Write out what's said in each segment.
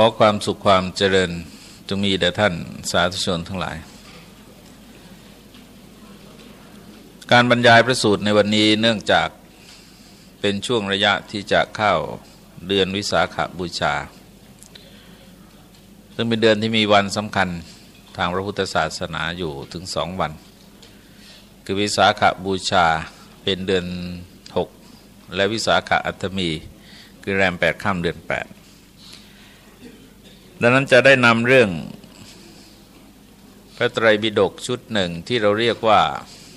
อความสุขความเจริญจงมีแด่ท่านสาธุชนทั้งหลาย การบรรยายพระสูตรในวันนี้เนื่องจากเป็นช่วงระยะที่จะเข้าเดือนวิสาขาบูชา ซึ่งเป็นเดือนที่มีวันสำคัญทางพระพุทธศาสนาอยู่ถึงสองวัน คือวิสาขาบูชาเป็นเดือนหกและวิสาขาอัตมี คือแรมแปดข้ามเดือนแป ดังนั้นจะได้นำเรื่องพระไตรปิฎกชุดหนึ่งที่เราเรียกว่า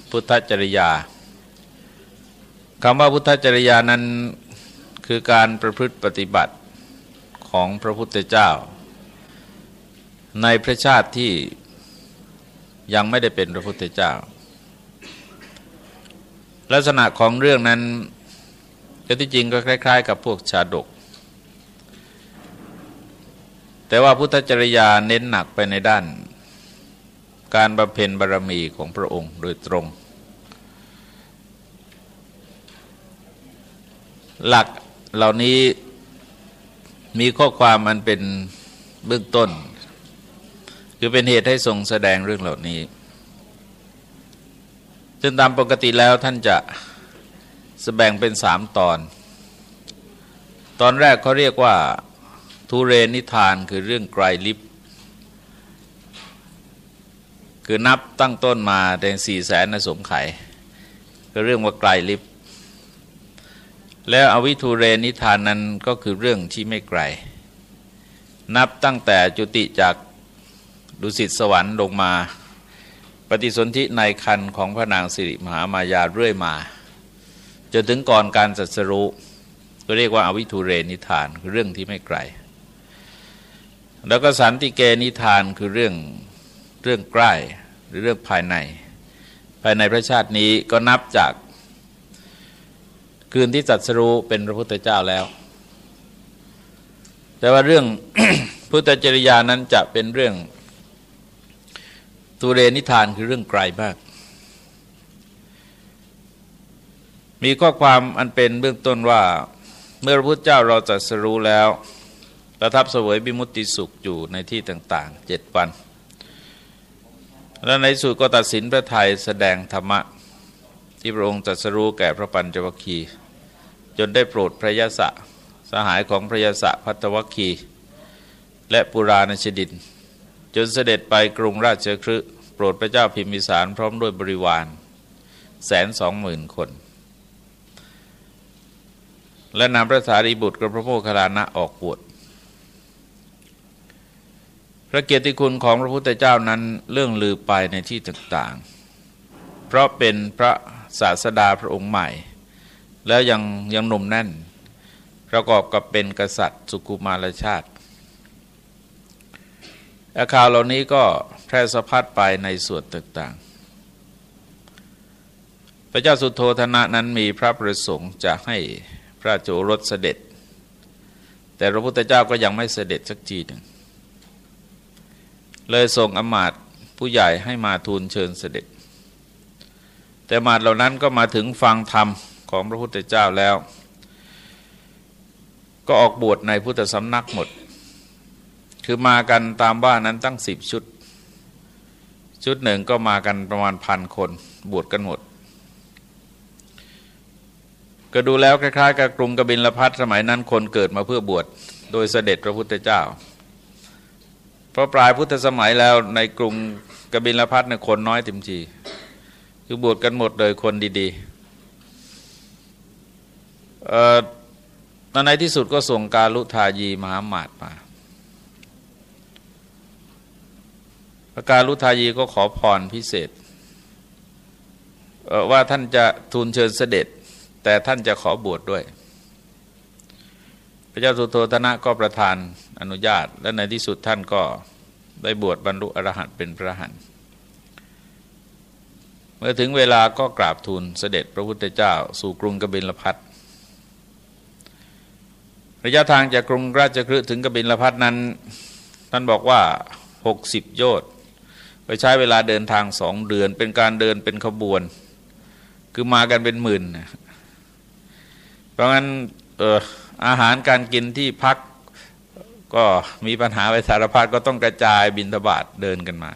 พุทธจริยาคำว่าพุทธจริยานั้นคือการประพฤติปฏิบัติของพระพุทธเจ้า ในพระชาติที่ยังไม่ได้เป็นพระพุทธเจ้า ลักษณะของเรื่องนั้นก็ที่จริงก็คล้าย ๆ กับพวกชาดก แต่ว่าพุทธจริยาเน้นหนักไปในด้าน การบำเพ็ญบารมีของพระองค์โดยตรง หลักเหล่านี้มีข้อความมันเป็นเบื้องต้น คือเป็นเหตุให้ทรงแสดงเรื่องเหล่านี้ซึ่งตามปกติแล้วท่านจะแสดงเป็นสามตอน ตอนแรกเขาเรียกว่า ทุเรนิทานคือเรื่องไกลลิบคือนับตั้งต้นมาแดงสี่แสนนสมไข่ก็เรื่องว่าไกลลิบแล้วอวิทูเรนิทานนั้นก็คือเรื่องที่ไม่ไกล นับตั้งแต่จุติจากดุสิตสวรรค์ลงมา ปฏิสนธิในคันของพระนางสิริมหามายาเรื่อยมา จนถึงก่อนการสัสรุก็เรียกว่าอาวิทูเรนิทานคือเรื่องที่ไม่ไกล แล้วก็สันติเกนิทานคือเรื่องเรื่องใกล้หรือเรื่องภายใน ภายในพระชาตินี้ก็นับจากคืนที่จัดสรู้เป็นพระพุทธเจ้าแล้ว แต่ว่าเรื่องพุทธจริยานั้นจะเป็นเรื่องตูเรนิทานคือเรื่องไกลมาก มีข้อความอันเป็นเบื้องต้นว่า เมื่อพระพุทธเจ้าเราจัดสรู้แล้ว ประทับเสวยบิมุติสุขอยู่ในที่ต่างๆเจ็ดวัน และในสุดก็ตัดสินพระไทยแสดงธรรมะ ที่พระองค์ตรัสรู้แก่พระปัญจวัคคี จนได้โปรดพระยศะสหายของพระยศะพัตวัคคี และปุราณชดิน จนเสด็จไปกรุงราชคฤห์โปรดพระเจ้าพิมพิสารพร้อมด้วยบริวารแสนสองหมื่นคน และนำพระสารีบุตรกับพระโมคคัลลานะออกบวช พระเกียรติคุณของพระพุทธเจ้านั้นเรื่องลือไปในที่ต่างๆ เพราะเป็นพระศาสดาพระองค์ใหม่ แล้วยังยังหนุ่มแน่น ประกอบกับเป็นกษัตริย์สุกุมารชาติอาคาวเหล่านี้ก็แพร่สะพัดไปในส่วนต่างๆ พระเจ้าสุโธธนะนั้นมีพระประสงค์จะให้พระโจรสเสด็จ แต่พระพุทธเจ้าก็ยังไม่เสด็จสักทีหนึ่ง เลยส่งอมาตผู้ใหญ่ให้มาทูลเชิญเสด็จ แต่มาตเหล่านั้นก็มาถึงฟังธรรมของพระพุทธเจ้าแล้ว ก็ออกบวชในพุทธสำนักหมด คือมากันตามบ้านนั้นตั้งสิบชุด ชุดหนึ่งก็มากันประมาณพันคนบวชกันหมด ก็ดูแล้วคล้ายๆ กับกรุงกบินลพัทสมัยนั้นคนเกิดมาเพื่อบวชโดยเสด็จพระพุทธเจ้า พราะปลายพุทธสมัยแล้วในกรุงกบิลพัทเนี่ยคนน้อยเต็มทีคือบวชกันหมดโดยคนดีๆในที่สุดก็ส่งการลุทายีมหามาตมาพระการลุทายีก็ขอพรพิเศษ ว่าท่านจะทูลเชิญเสด็จ แต่ท่านจะขอบวชดด้วย พระเจ้าสุโธธนะก็ประทาน อนุญาตและในที่สุดท่านก็ได้บวชบรรลุอรหันต์เป็นพระหันเมื่อถึงเวลาก็กราบทูลเสด็จพระพุทธเจ้าสู่กรุงกบิลพัทระยะทางจากกรุงราชคฤห์ถึงกบิลพัทนั้น ท่านบอกว่าหกสิบโยชน์ไปใช้เวลาเดินทางสองเดือน เป็นการเดินเป็นขบวน คือมากันเป็นหมื่น เพราะงั้นอออาหารการกินที่พัก ก็มีปัญหาไปสารพัดก็ต้องกระจายบินทบาทเดินกันมา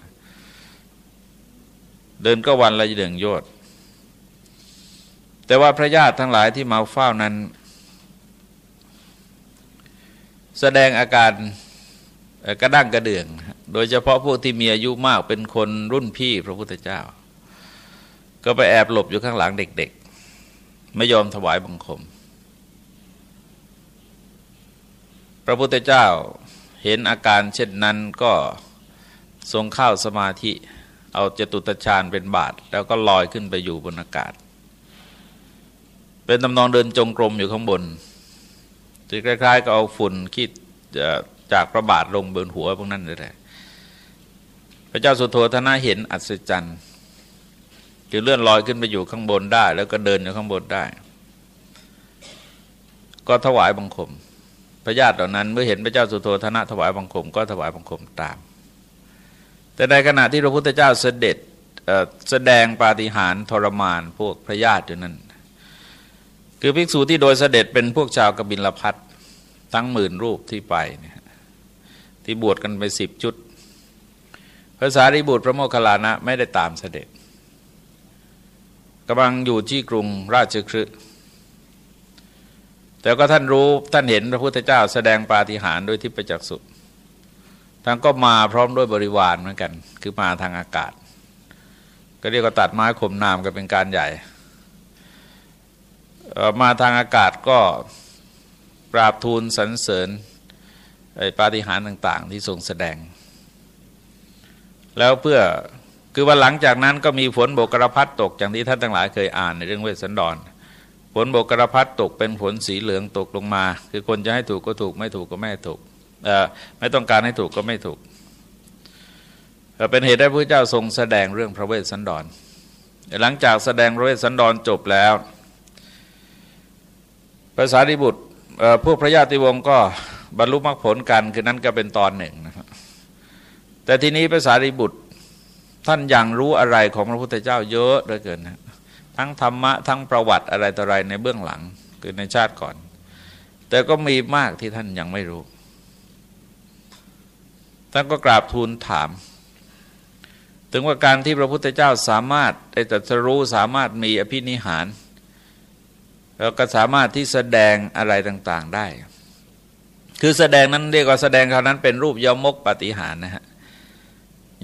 เดินก็วันละเดืองโยชน์แต่ว่าพระญาติทั้งหลายที่มาเฝ้านั้น แสดงอาการกระด้างกระเดือง โดยเฉพาะพวกที่มีอายุมากเป็นคนรุ่นพี่พระพุทธเจ้า ก็ไปแอบหลบอยู่ข้างหลังเด็ก ๆ ไม่ยอมถวายบังคม พระพุทธเจ้าเห็นอาการเช่นนั้นก็ทรงเข้าสมาธิ เอาจตุตฌานเป็นบาท แล้วก็ลอยขึ้นไปอยู่บนอากาศ เป็นตำนองเดินจงกรมอยู่ข้างบนจะคล้ายๆกับเอาฝุ่นคิดจากพระบาทลงบนหัวพวกนั้นเลยพระเจ้าสุโธทนะเห็นอัศจรรย์คือเลื่อนลอยขึ้นไปอยู่ข้างบนได้ แล้วก็เดินอยู่ข้างบนได้ ก็ถวายบังคม พระญาติเหล่านั้นเมื่อเห็นพระเจ้าสุโธทนะถวายบังคมก็ถวายบังคมตาม แต่ในขณะที่พระพุทธเจ้าเสด็จแสดงปาฏิหาริย์ทรมานพวกพระญาติอยู่นั้น คือภิกษุที่โดยเสด็จเป็นพวกชาวกบิลพัททั้งหมื่นรูปที่ไปเนี่ยที่บวชกันไปสิบชุดภาษาริบุตรพระโมคคัลลานะไม่ได้ตามเสด็จกำลังอยู่ที่กรุงราชคฤห์ แต่ก็ท่านรู้ท่านเห็นพระพุทธเจ้าแสดงปาฏิหาริย์โดยที่ประจักษ์สุท่านก็มาพร้อมด้วยบริวารเหมือนกัน คือมาทางอากาศ ก็เรียกว่าตัดไม้ข่มนามกันเป็นการใหญ่ มาทางอากาศก็ปราบทูลสรรเสริญปาฏิหาริย์ต่าง ๆ ที่ทรงแสดง แล้วเพื่อคือว่าหลังจากนั้นก็มีฝนโบกระพัดตกอย่างที่ท่านทั้งหลายเคยอ่านในเรื่องเวสสันดร ฝนโบกระพัดตกเป็นฝนสีเหลืองตกลงมา คือคนจะให้ถูกก็ถูกไม่ถูกก็ไม่ถูกไม่ต้องการให้ถูกก็ไม่ถูก เป็นเหตุให้พระเจ้าทรงแสดงเรื่องพระเวสสันดร หลังจากแสดงพระเวสสันดรจบแล้วภาษาดิบุตรพวกพระญาติวงศ์ก็บรรลุมรรคผลกันคือนั้นก็เป็นตอนหนึ่งนะครับแต่ทีนี้ภาษาดิบุตรท่านยังรู้อะไรของพระพุทธเจ้าเยอะเหลือเกินนะ ทั้งธรรมะ ทั้งประวัติอะไรต่ออะไรในเบื้องหลังคือในชาติก่อน แต่ก็มีมากที่ท่านยังไม่รู้ ท่านก็กราบทูลถาม ถึงว่าการที่พระพุทธเจ้าสามารถได้ตรัสรู้สามารถมีอภินิหาร แล้วก็สามารถที่แสดงอะไรต่าง ๆได้ คือแสดงนั้นเรียกว่าแสดงคราวนั้นเป็นรูปยมกปฏิหารนะฮะ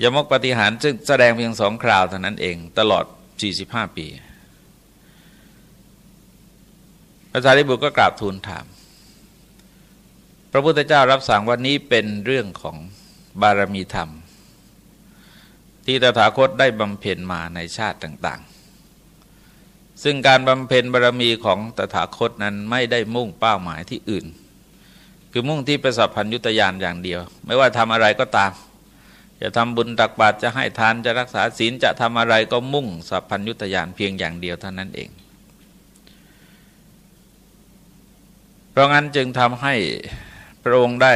ยมกปฏิหารซึ่งแสดงเพียงสองคราวเท่านั้นเองตลอด 45 ปี พระสารีบุตรก็กราบทูลถาม พระพุทธเจ้ารับสั่งวันนี้เป็นเรื่องของบารมีธรรม ที่ตถาคตได้บำเพ็ญมาในชาติต่าง ๆ ซึ่งการบำเพ็ญบารมีของตถาคตนั้นไม่ได้มุ่งเป้าหมายที่อื่น คือมุ่งที่ประสัพพัญยุตยานอย่างเดียว ไม่ว่าทำอะไรก็ตาม จะทำบุญตักบาตรจะให้ทานจะรักษาศีลจะทำอะไรก็มุ่งสัพพัญยุตยานเพียงอย่างเดียวเท่านั้นเอง เพราะงั้นจึงทำให้พระองค์ได้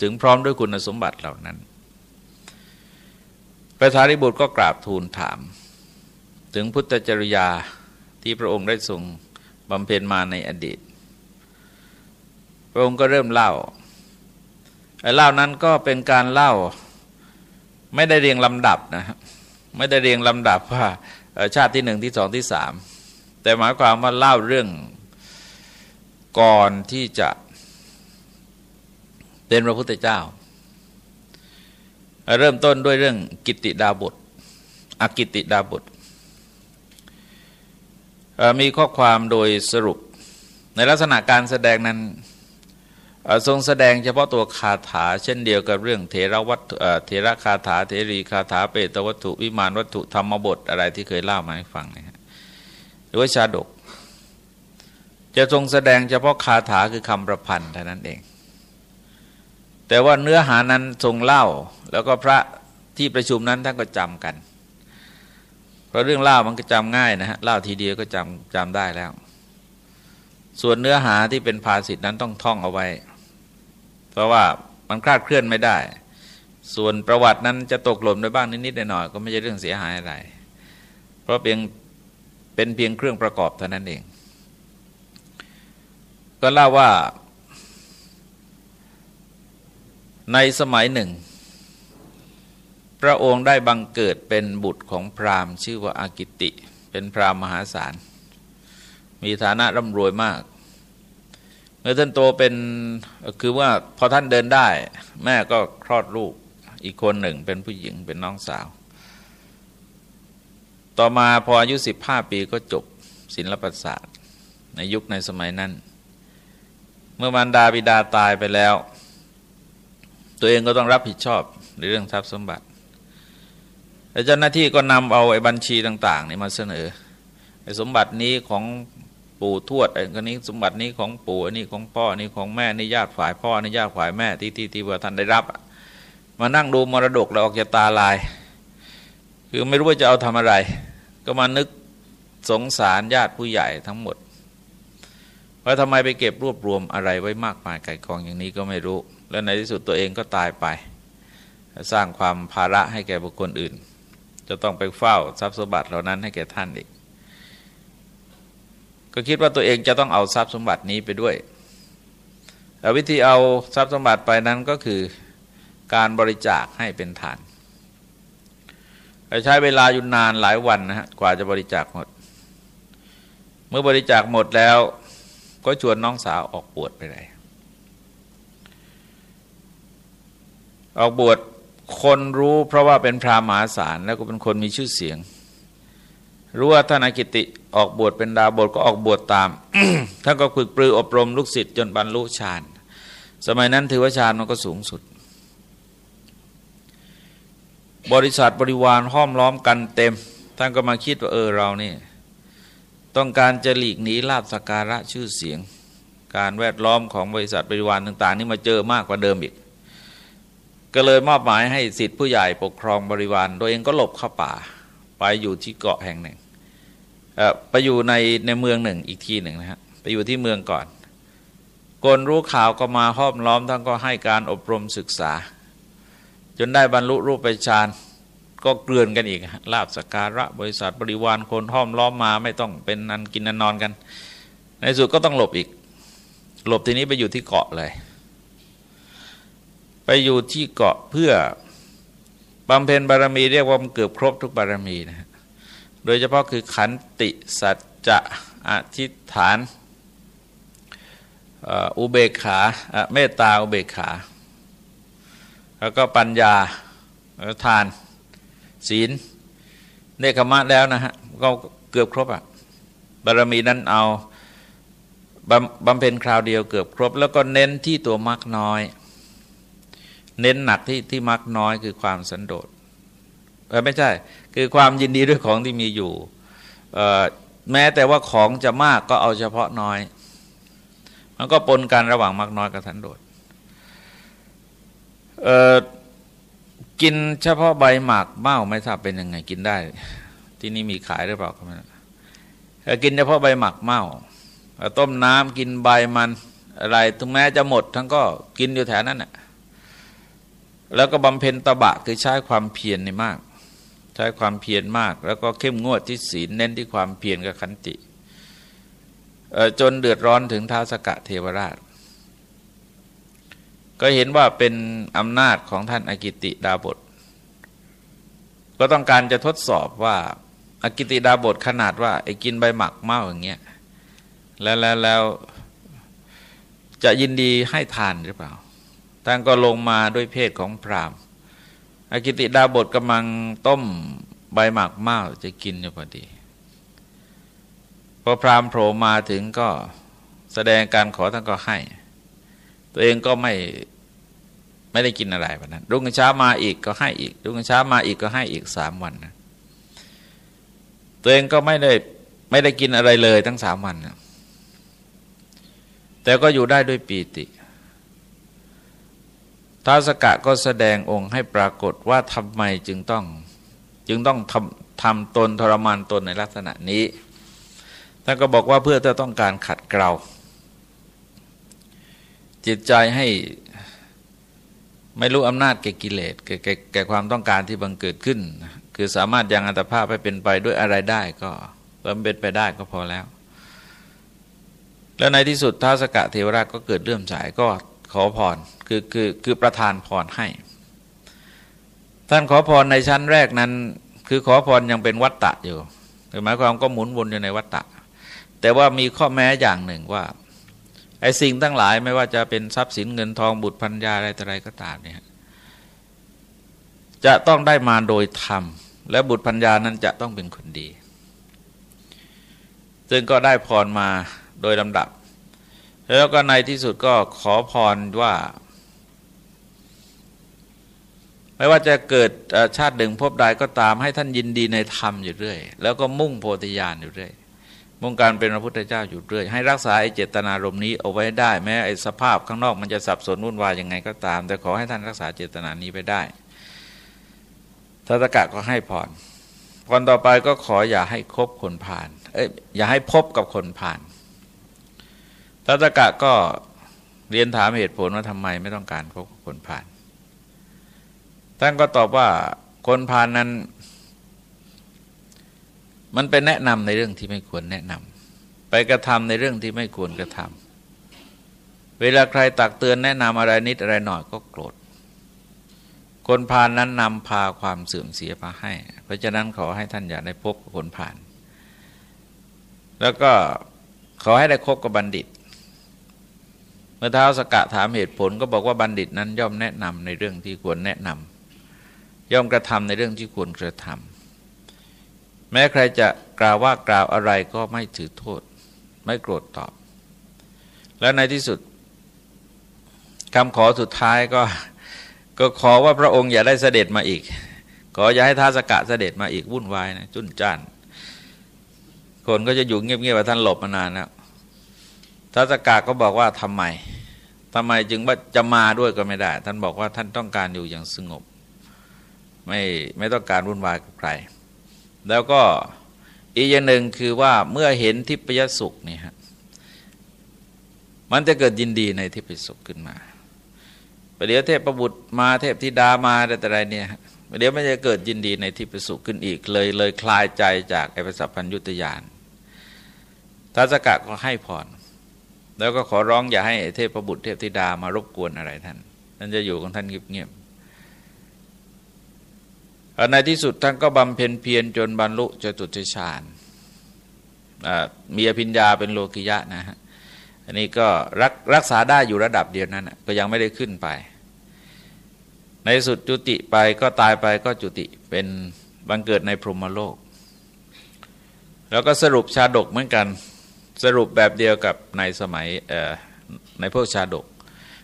ถึงพร้อมด้วยคุณสมบัติเหล่านั้น พระสารีบุตรก็กราบทูลถาม ถึงพุทธจริยาที่พระองค์ได้ทรงบำเพ็ญมาในอดีต พระองค์ก็เริ่มเล่าไอ้เล่านั้นก็เป็นการเล่าไม่ได้เรียงลำดับนะไม่ได้เรียงลำดับว่าชาติที่หนึ่งที่สองที่สามแต่หมายความว่าเล่าเรื่อง ก่อนที่จะเป็นพระพุทธเจ้า เริ่มต้นด้วยเรื่องกิติดาบทอกิติดาบทมีข้อความโดยสรุปในลักษณะการแสดงนั้นทรงแสดงเฉพาะตัวคาถา เช่นเดียวกับเรื่องเทระวัตเทระคาถาเทรีคาถาเปตวัตถุวิมานวัตถุธรรมบทอะไรที่เคยเล่ามาให้ฟังนะฮะหรือว่าชาดก จะทรงแสดงเฉพาะคาถาคือคำประพันธ์เท่านั้นเอง แต่ว่าเนื้อหานั้นทรงเล่า แล้วก็พระที่ประชุมนั้นท่านก็จำกัน เพราะเรื่องเล่ามันก็จำง่ายนะฮะเล่าทีเดียวก็จำจำได้แล้ว ส่วนเนื้อหาที่เป็นภาษิตนั้นต้องท่องเอาไว้ เพราะว่ามันคลาดเคลื่อนไม่ได้ ส่วนประวัตินั้นจะตกหล่นไปบ้างนิดๆหน่อยๆก็ไม่ใช่เรื่องเสียหายอะไร เพราะเพียงเป็นเพียงเครื่องประกอบเท่านั้นเอง ก็เล่าว่า ในสมัยหนึ่ง พระองค์ได้บังเกิดเป็นบุตรของพราหมณ์ ชื่อว่าอากิติ เป็นพราหมณ์มหาศาล มีฐานะร่ำรวยมากเมื่อท่านโตเป็นคือว่าพอท่านเดินได้ แม่ก็คลอดลูกอีกคนหนึ่งเป็นผู้หญิงเป็นน้องสาว ต่อมาพออายุสิบห้าปีก็จบศิลปศาสตร์ ในยุคในสมัยนั้น เมื่อมารดาบิดาตายไปแล้ว ตัวเองก็ต้องรับผิดชอบในเรื่องทรัพย์สมบัติแล้วเจ้าหน้าที่ก็นำเอาไอ้บัญชีต่างๆนี่มาเสนอไอ้สมบัตินี้ของปู่ทวดไอ้คนนี้สมบัตินี้ของปู่อันนี้ของพ่ออนี่ของแม่นี่ญาติฝ่ายพ่อนี่ญาติฝ่ายแม่ที่ที่ที่ว่าท่านได้รับ มานั่งดูมรดกแล้วออกจะตาลาย คือไม่รู้ว่าจะเอาทำอะไร ก็มานึกสงสารญาติผู้ใหญ่ทั้งหมด ว่าทำไมไปเก็บรวบรวมอะไรไว้มากมายไก่กองอย่างนี้ก็ไม่รู้ แล้วในที่สุดตัวเองก็ตายไป สร้างความภาระให้แก่บุคคลอื่น จะต้องไปเฝ้าทรัพย์สมบัติเหล่านั้นให้แก่ท่านอีก ก็คิดว่าตัวเองจะต้องเอาทรัพย์สมบัตินี้ไปด้วยแต่วิธีเอาทรัพย์สมบัติไปนั้นก็คือการบริจาคให้เป็นทานใช้เวลาอยู่นานหลายวันนะฮะกว่าจะบริจาคหมด เมื่อบริจาคหมดแล้ว ก็ชวนน้องสาวออกบวชไปเลยออกบวชคนรู้เพราะว่าเป็นพระมหาศาลแล้วก็เป็นคนมีชื่อเสียง รู้ว่าท่านอากิติออกบวชเป็นดาวบทก็ออกบวชตามท่านก็ฝึกปรืออบรมลูกศิษย์จนบรรลุฌานสมัยนั้นถือว่าฌานมันก็สูงสุด บริษัทบริวารห้อมล้อมกันเต็ม ท่านก็มาคิดว่าเออเรานี่ ต้องการจะหลีกหนีลาบสการะชื่อเสียง การแวดล้อมของบริษัทบริวารต่าง ๆ นี่มาเจอมากกว่าเดิมอีก ก็เลยมอบหมายให้สิทธิผู้ใหญ่ปกครองบริวารโดยเองก็หลบเข้าป่า ไปอยู่ที่เกาะแห่งหนึ่งไปอยู่ในในเมืองหนึ่งอีกทีหนึ่งนะฮะไปอยู่ที่เมืองก่อนคนรู้ข่าวก็มาห้อมล้อมทั้งก็ให้การอบรมศึกษา จนได้บรรลุรูปไปฌาน ก็เกลื่อนกันอีกลาบสการะบริษัทบริวารคนห้อมล้อมมาไม่ต้องเป็นนันกินนันนอนกัน ในสุดก็ต้องหลบอีก หลบทีนี้ไปอยู่ที่เกาะเลย ไปอยู่ที่เกาะเพื่อบำเพ็ญบารมีเรียกว่ามันเกือบครบทุกบารมีนะโดยเฉพาะคือขันติสัจจะอธิษฐานอุเบกขาเมตตาอุเบกขา แล้วก็ปัญญาทาน ศีลเนคขมะแล้วนะฮะก็เกือบครบอะบารมีนั้นเอาบำเพ็ญคราวเดียวเกือบครบ แล้วก็เน้นที่ตัวมักน้อย เน้นหนักที่ที่มักน้อยคือความสันโดษไม่ใช่ คือความยินดีด้วยของที่มีอยู่แม้แต่ว่าของจะมากก็เอาเฉพาะน้อย มันก็ปนกันระหว่างมักน้อยกับสันโดษเออ กินเฉพาะใบหมากเม้าไม่ทราบเป็นยังไงกินได้ ที่นี่มีขายหรือเปล่าก็ไม่รู้กินเฉพาะใบหมักเม้าต้มน้ำกินใบมันอะไรถึงแม้จะหมด ทั้งก็กินอยู่แถวนั้นแหละแล้วก็บำเพ็ญตบะคือใช้ความเพียรในมาก ใช้ความเพียรมาก แล้วก็เข้มงวดที่ศีลเน้นที่ความเพียรกับขันติจนเดือดร้อนถึงท้าสกะเทวราช ก็เห็นว่าเป็นอำนาจของท่านอากิติดาบท ก็ต้องการจะทดสอบว่าอากิติดาบทขนาดว่าไอ้กินใบหมักเมาอย่างเงี้ยแล้วแล้วแล้วจะยินดีให้ทานหรือเปล่าท่านก็ลงมาด้วยเพศของพรามอากิติดาบทกำลังต้มใบหมักเมาจะกินอยู่พอดี พอพรามโผล่มาถึงก็แสดงการขอท่านก็ให้ ตัวเองก็ไม่ไม่ได้กินอะไรวันนั้น รุ่งเช้ามาอีกก็ให้อีก รุ่งเช้ามาอีกก็ให้อีกสามวันนะตัวเองก็ไม่ได้ไม่ได้กินอะไรเลยทั้งสามวันนะแต่ก็อยู่ได้ด้วยปีติท้าสกะก็แสดงองค์ให้ปรากฏว่าทำไมจึงต้องจึงต้องทำทำตนทรมานตนในลักษณะนี้ท่านก็บอกว่าเพื่อจะต้องการขัดเกลา จิตใจให้ไม่รู้อำนาจแก่กิเลสแก่แก่ความต้องการที่บังเกิดขึ้น คือสามารถยังอัตภาพให้เป็นไปด้วยอะไรได้ก็เพิ่มเป็นไปได้ก็พอแล้ว แล้วในที่สุดท้าสกะเทวราชก็เกิดเรื่อมสายก็ขอพรคือคือคือประทานพรให้ ท่านขอพรในชั้นแรกนั้น คือขอพรยังเป็นวัตตะอยู่หมายความก็หมุนวนอยู่ในวัตตะ แต่ว่ามีข้อแม้อย่างหนึ่งว่า ไอ้สิ่งทั้งหลายไม่ว่าจะเป็นทรัพย์สินเงินทองบุตรพัญญาอะไรต่ออะไรก็ตามเนี่ยจะต้องได้มาโดยธรรม และบุตรพัญญานั้นจะต้องเป็นคนดี ซึ่งก็ได้พรมาโดยลำดับ แล้วก็ในที่สุดก็ขอพรว่า ไม่ว่าจะเกิดชาติหนึ่งพบใดก็ตามให้ท่านยินดีในธรรมอยู่เรื่อย แล้วก็มุ่งโพธิญาณอยู่เรื่อย มงการเป็นพระพุทธเจ้าอยู่เรื่อย ให้รักษาไอ้เจตนารมณ์นี้เอาไว้ได้ แม้ไอ้สภาพข้างนอกมันจะสับสนวุ่นวายยังไงก็ตาม แต่ขอให้ท่านรักษาเจตนานี้ไปได้ทัตกะก็ให้พรพรต่อไปก็ขออย่าให้คบคนผ่าน เอ้ยอย่าให้พบกับคนผ่านทัตกะก็เรียนถามเหตุผลว่าทำไมไม่ต้องการพบกับคนผ่านท่านก็ตอบว่าคนผ่านนั้น มันเป็นแนะนำในเรื่องที่ไม่ควรแนะนำไปกระทำในเรื่องที่ไม่ควรกระทำเวลาใครตักเตือนแนะนำอะไรนิดอะไรหน่อยก็โกรธ คนผ่านนั้นนำพาความเสื่อมเสียมาให้ เพราะฉะนั้นขอให้ท่านอย่าได้พบกับคนผ่าน แล้วก็ขอให้ได้คบกับบัณฑิต เมื่อเท้าสกะถามเหตุผลก็บอกว่าบัณฑิตนั้นย่อมแนะนำในเรื่องที่ควรแนะนำย่อมกระทำในเรื่องที่ควรกระทำ แม้ใครจะกล่าวว่ากล่าวอะไรก็ไม่ถือโทษ ไม่โกรธตอบ แล้วในที่สุดคำขอสุดท้ายก็ก็ขอว่าพระองค์อย่าได้เสด็จมาอีก ขออย่าให้ท้าสกะเสด็จมาอีกวุ่นวายนะจุนจ้าน คนก็จะอยู่เงียบๆว่าท่านหลบมานานแล้วท้าสกะก็บอกว่าทำไมทำไมจึงว่าจะมาด้วยก็ไม่ได้ ท่านบอกว่าท่านต้องการอยู่อย่างสงบ ไม่ไม่ต้องการวุ่นวายกับใคร แล้วก็อีกอย่างหนึ่งคือว่าเมื่อเห็นทิพยสุขนี่ฮะมันจะเกิดยินดีในทิพยสุขขึ้นมาประเดี๋ยวเทพประบุตรมาเทพธิดามาแต่ไรเนี่ยประเดี๋ยวมันจะเกิดยินดีในทิพยสุขขึ้นอีกเลยเลยคลายใจจากไอ้ประสัพพัญยุตยานทัศกะก็ให้พรแล้วก็ขอร้องอย่าให้เทพประบุตรเทพธิดามารบกวนอะไรท่านท่านจะอยู่ของท่านเงียบ ในที่สุดท่านก็บำเพ็ญเพียรจนบรรลุจตุตฌานมีอภิญญาเป็นโลกิยะนะฮะอันนี้ก็รักรักษาได้อยู่ระดับเดียวนั้นก็ยังไม่ได้ขึ้นไป ในสุดจุติไปก็ตายไปก็จุติเป็นบังเกิดในพรหมโลก แล้วก็สรุปชาดกเหมือนกันสรุปแบบเดียวกับในสมัยในพวกชาดก